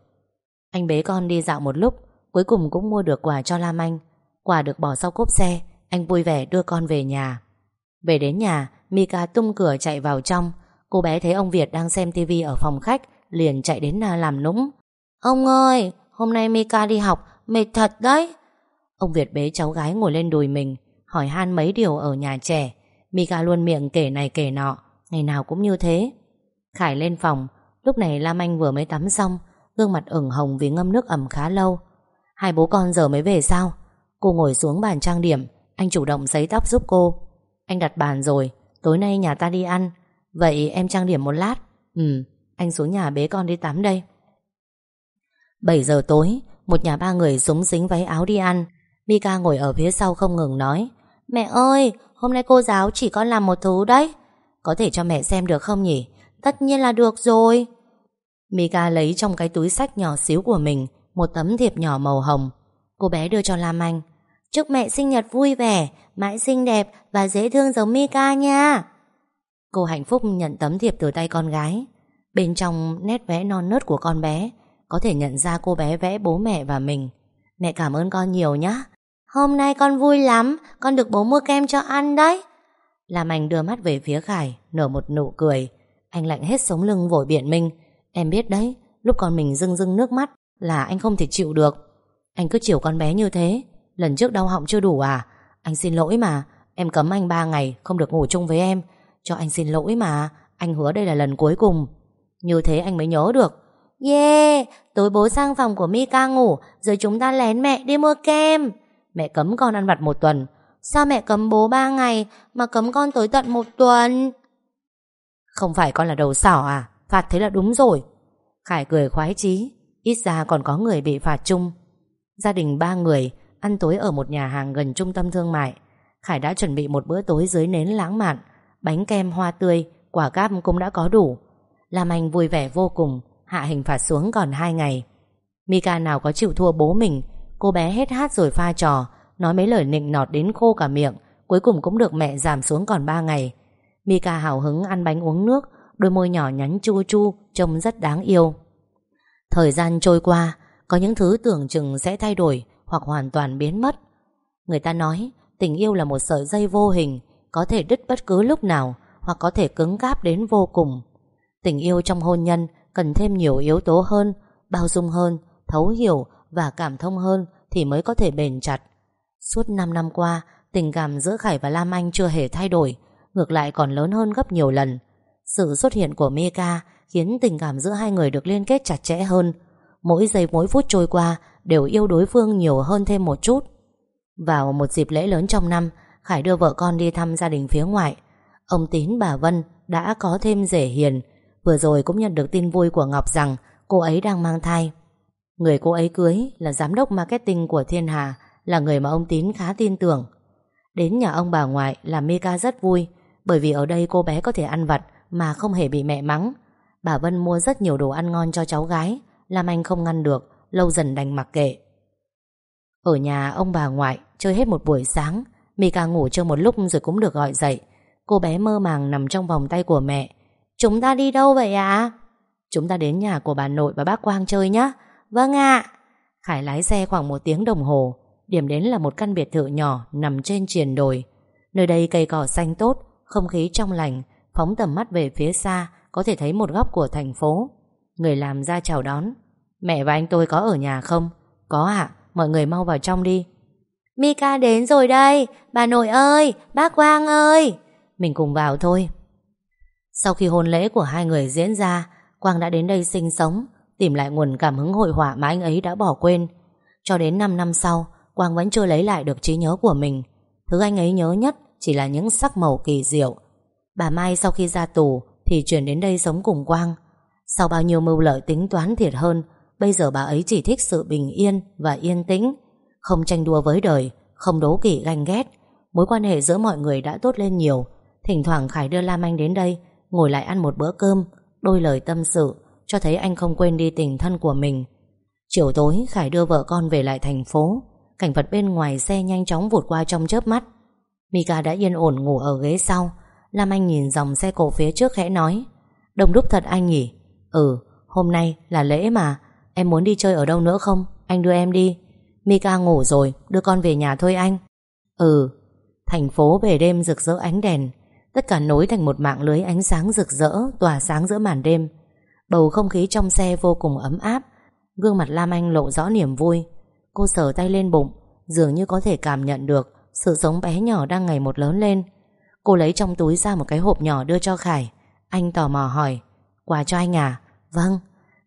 [SPEAKER 1] Anh bế con đi dạo một lúc, Cuối cùng cũng mua được quà cho Lam Anh. Quà được bỏ sau cốp xe, Anh vui vẻ đưa con về nhà. Về đến nhà, Mika tung cửa chạy vào trong Cô bé thấy ông Việt đang xem tivi ở phòng khách, Liền chạy đến làm nũng. Ông ơi, hôm nay Mika đi học, Mệt thật đấy. Ông Việt bế cháu gái ngồi lên đùi mình, Hỏi han mấy điều ở nhà trẻ. Mika luôn miệng kể này kể nọ, Ngày nào cũng như thế. Khải lên phòng, Lúc này Lam Anh vừa mới tắm xong, Gương mặt ửng hồng vì ngâm nước ẩm khá lâu. Hai bố con giờ mới về sao? Cô ngồi xuống bàn trang điểm, Anh chủ động giấy tóc giúp cô. Anh đặt bàn rồi, Tối nay nhà ta đi ăn Vậy em trang điểm một lát. Ừ anh xuống nhà bế con đi tắm đây. 7 giờ tối, Một nhà ba người súng dính váy áo đi ăn. Mika ngồi ở phía sau không ngừng nói, Mẹ ơi, Hôm nay cô giáo chỉ con làm một thứ đấy. Có thể cho mẹ xem được không nhỉ? Tất nhiên là được rồi. Mika lấy trong cái túi sách nhỏ xíu của mình Một tấm thiệp nhỏ màu hồng. Cô bé đưa cho Lam Anh, Chúc mẹ sinh nhật vui vẻ, Mãi xinh đẹp và dễ thương giống Mika nha. Cô hạnh phúc nhận tấm thiệp từ tay con gái. Bên trong nét vẽ non nớt của con bé, Có thể nhận ra cô bé vẽ bố mẹ và mình. Mẹ cảm ơn con nhiều nhé Hôm nay con vui lắm, Con được bố mua kem cho ăn đấy. Làm anh đưa mắt về phía Khải, Nở một nụ cười. Anh lạnh hết sống lưng vội biện minh. Em biết đấy, Lúc con mình rưng rưng nước mắt Là anh không thể chịu được. Anh cứ chiều con bé như thế, Lần trước đau họng chưa đủ à? Anh xin lỗi mà, Em cấm anh 3 ngày không được ngủ chung với em. Cho anh xin lỗi mà, Anh hứa đây là lần cuối cùng. Như thế anh mới nhớ được. Yeah, Tối bố sang phòng của Mika ngủ, Rồi chúng ta lén mẹ đi mua kem. Mẹ cấm con ăn vặt một tuần. Sao mẹ cấm bố ba ngày, Mà cấm con tới tận một tuần? Không phải con là đầu sỏ à? Phạt thế là đúng rồi. Khải cười khoái chí. Ít ra còn có người bị phạt chung. Gia đình ba người Ăn tối ở một nhà hàng gần trung tâm thương mại. Khải đã chuẩn bị một bữa tối dưới nến lãng mạn. Bánh kem hoa tươi, Quả cáp cũng đã có đủ. Làm anh vui vẻ vô cùng, Hạ hình phạt xuống còn 2 ngày. Mika nào có chịu thua bố mình, Cô bé hết hát rồi pha trò, Nói mấy lời nịnh nọt đến khô cả miệng, Cuối cùng cũng được mẹ giảm xuống còn 3 ngày. Mika hào hứng ăn bánh uống nước, Đôi môi nhỏ nhắn chu chu, Trông rất đáng yêu. Thời gian trôi qua, Có những thứ tưởng chừng sẽ thay đổi Hoặc hoàn toàn biến mất. Người ta nói, tình yêu là một sợi dây vô hình có thể đứt bất cứ lúc nào Hoặc có thể cứng cáp đến vô cùng. Tình yêu trong hôn nhân Cần thêm nhiều yếu tố hơn Bao dung hơn, thấu hiểu Và cảm thông hơn Thì mới có thể bền chặt. Suốt 5 năm qua Tình cảm giữa Khải và Lam Anh chưa hề thay đổi Ngược lại còn lớn hơn gấp nhiều lần. Sự xuất hiện của Mika Khiến tình cảm giữa hai người được liên kết chặt chẽ hơn. Mỗi giây mỗi phút trôi qua Đều yêu đối phương nhiều hơn thêm một chút. Vào một dịp lễ lớn trong năm Khải đưa vợ con đi thăm gia đình phía ngoại. Ông Tín, bà Vân đã có thêm rể hiền. Vừa rồi cũng nhận được tin vui của Ngọc rằng Cô ấy đang mang thai. Người cô ấy cưới là giám đốc marketing của Thiên Hà, Là người mà ông Tín khá tin tưởng. Đến nhà ông bà ngoại làm Mika rất vui, Bởi vì ở đây cô bé có thể ăn vặt Mà không hề bị mẹ mắng. Bà Vân mua rất nhiều đồ ăn ngon cho cháu gái, Làm anh không ngăn được, Lâu dần đành mặc kệ. Ở nhà ông bà ngoại Chơi hết một buổi sáng Mika ngủ chưa một lúc rồi cũng được gọi dậy. Cô bé mơ màng nằm trong vòng tay của mẹ. Chúng ta đi đâu vậy ạ? Chúng ta đến nhà của bà nội và bác Quang chơi nhé Vâng ạ. Khải lái xe khoảng một tiếng đồng hồ. Điểm đến là một căn biệt thự nhỏ Nằm trên triền đồi. Nơi đây cây cỏ xanh tốt Không khí trong lành Phóng tầm mắt về phía xa Có thể thấy một góc của thành phố. Người làm ra chào đón. Mẹ và anh tôi có ở nhà không? Có ạ, mọi người mau vào trong đi. Mika đến rồi đây. Bà nội ơi, bác Quang ơi. Mình cùng vào thôi. Sau khi hôn lễ của hai người diễn ra Quang đã đến đây sinh sống Tìm lại nguồn cảm hứng hội họa mà anh ấy đã bỏ quên. Cho đến 5 năm sau Quang vẫn chưa lấy lại được trí nhớ của mình. Thứ anh ấy nhớ nhất Chỉ là những sắc màu kỳ diệu. Bà Mai sau khi ra tù Thì chuyển đến đây sống cùng Quang. Sau bao nhiêu mưu lợi tính toán thiệt hơn Bây giờ bà ấy chỉ thích sự bình yên Và yên tĩnh. Không tranh đua với đời, Không đố kỵ ganh ghét. Mối quan hệ giữa mọi người đã tốt lên nhiều. Thỉnh thoảng Khải đưa Lam Anh đến đây, Ngồi lại ăn một bữa cơm, Đôi lời tâm sự, Cho thấy anh không quên đi tình thân của mình. Chiều tối, Khải đưa vợ con về lại thành phố. Cảnh vật bên ngoài xe nhanh chóng vụt qua trong chớp mắt. Mika đã yên ổn ngủ ở ghế sau. Lam Anh nhìn dòng xe cổ phía trước khẽ nói, Đông đúc thật anh nhỉ? Ừ hôm nay là lễ mà. Em muốn đi chơi ở đâu nữa không? Anh đưa em đi. Mika ngủ rồi, đưa con về nhà thôi anh. Ừ. Thành phố về đêm rực rỡ ánh đèn. Tất cả nối thành một mạng lưới ánh sáng rực rỡ, Tỏa sáng giữa màn đêm. Bầu không khí trong xe vô cùng ấm áp. Gương mặt Lam Anh lộ rõ niềm vui. Cô sờ tay lên bụng, Dường như có thể cảm nhận được Sự sống bé nhỏ đang ngày một lớn lên. Cô lấy trong túi ra một cái hộp nhỏ đưa cho Khải. Anh tò mò hỏi, Quà cho anh à? Vâng.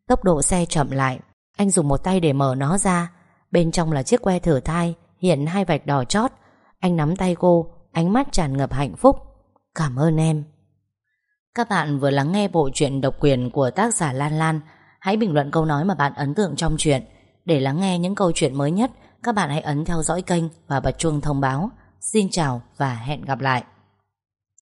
[SPEAKER 1] Tốc độ xe chậm lại. Anh dùng một tay để mở nó ra. Bên trong là chiếc que thử thai, Hiện hai vạch đỏ chót. Anh nắm tay cô, Ánh mắt tràn ngập hạnh phúc. Cảm ơn em. Các bạn vừa lắng nghe bộ truyện độc quyền của tác giả Lan Lan. Hãy bình luận câu nói mà bạn ấn tượng trong truyện. Để lắng nghe những câu chuyện mới nhất, Các bạn hãy ấn theo dõi kênh Và bật chuông thông báo. Xin chào và hẹn gặp lại.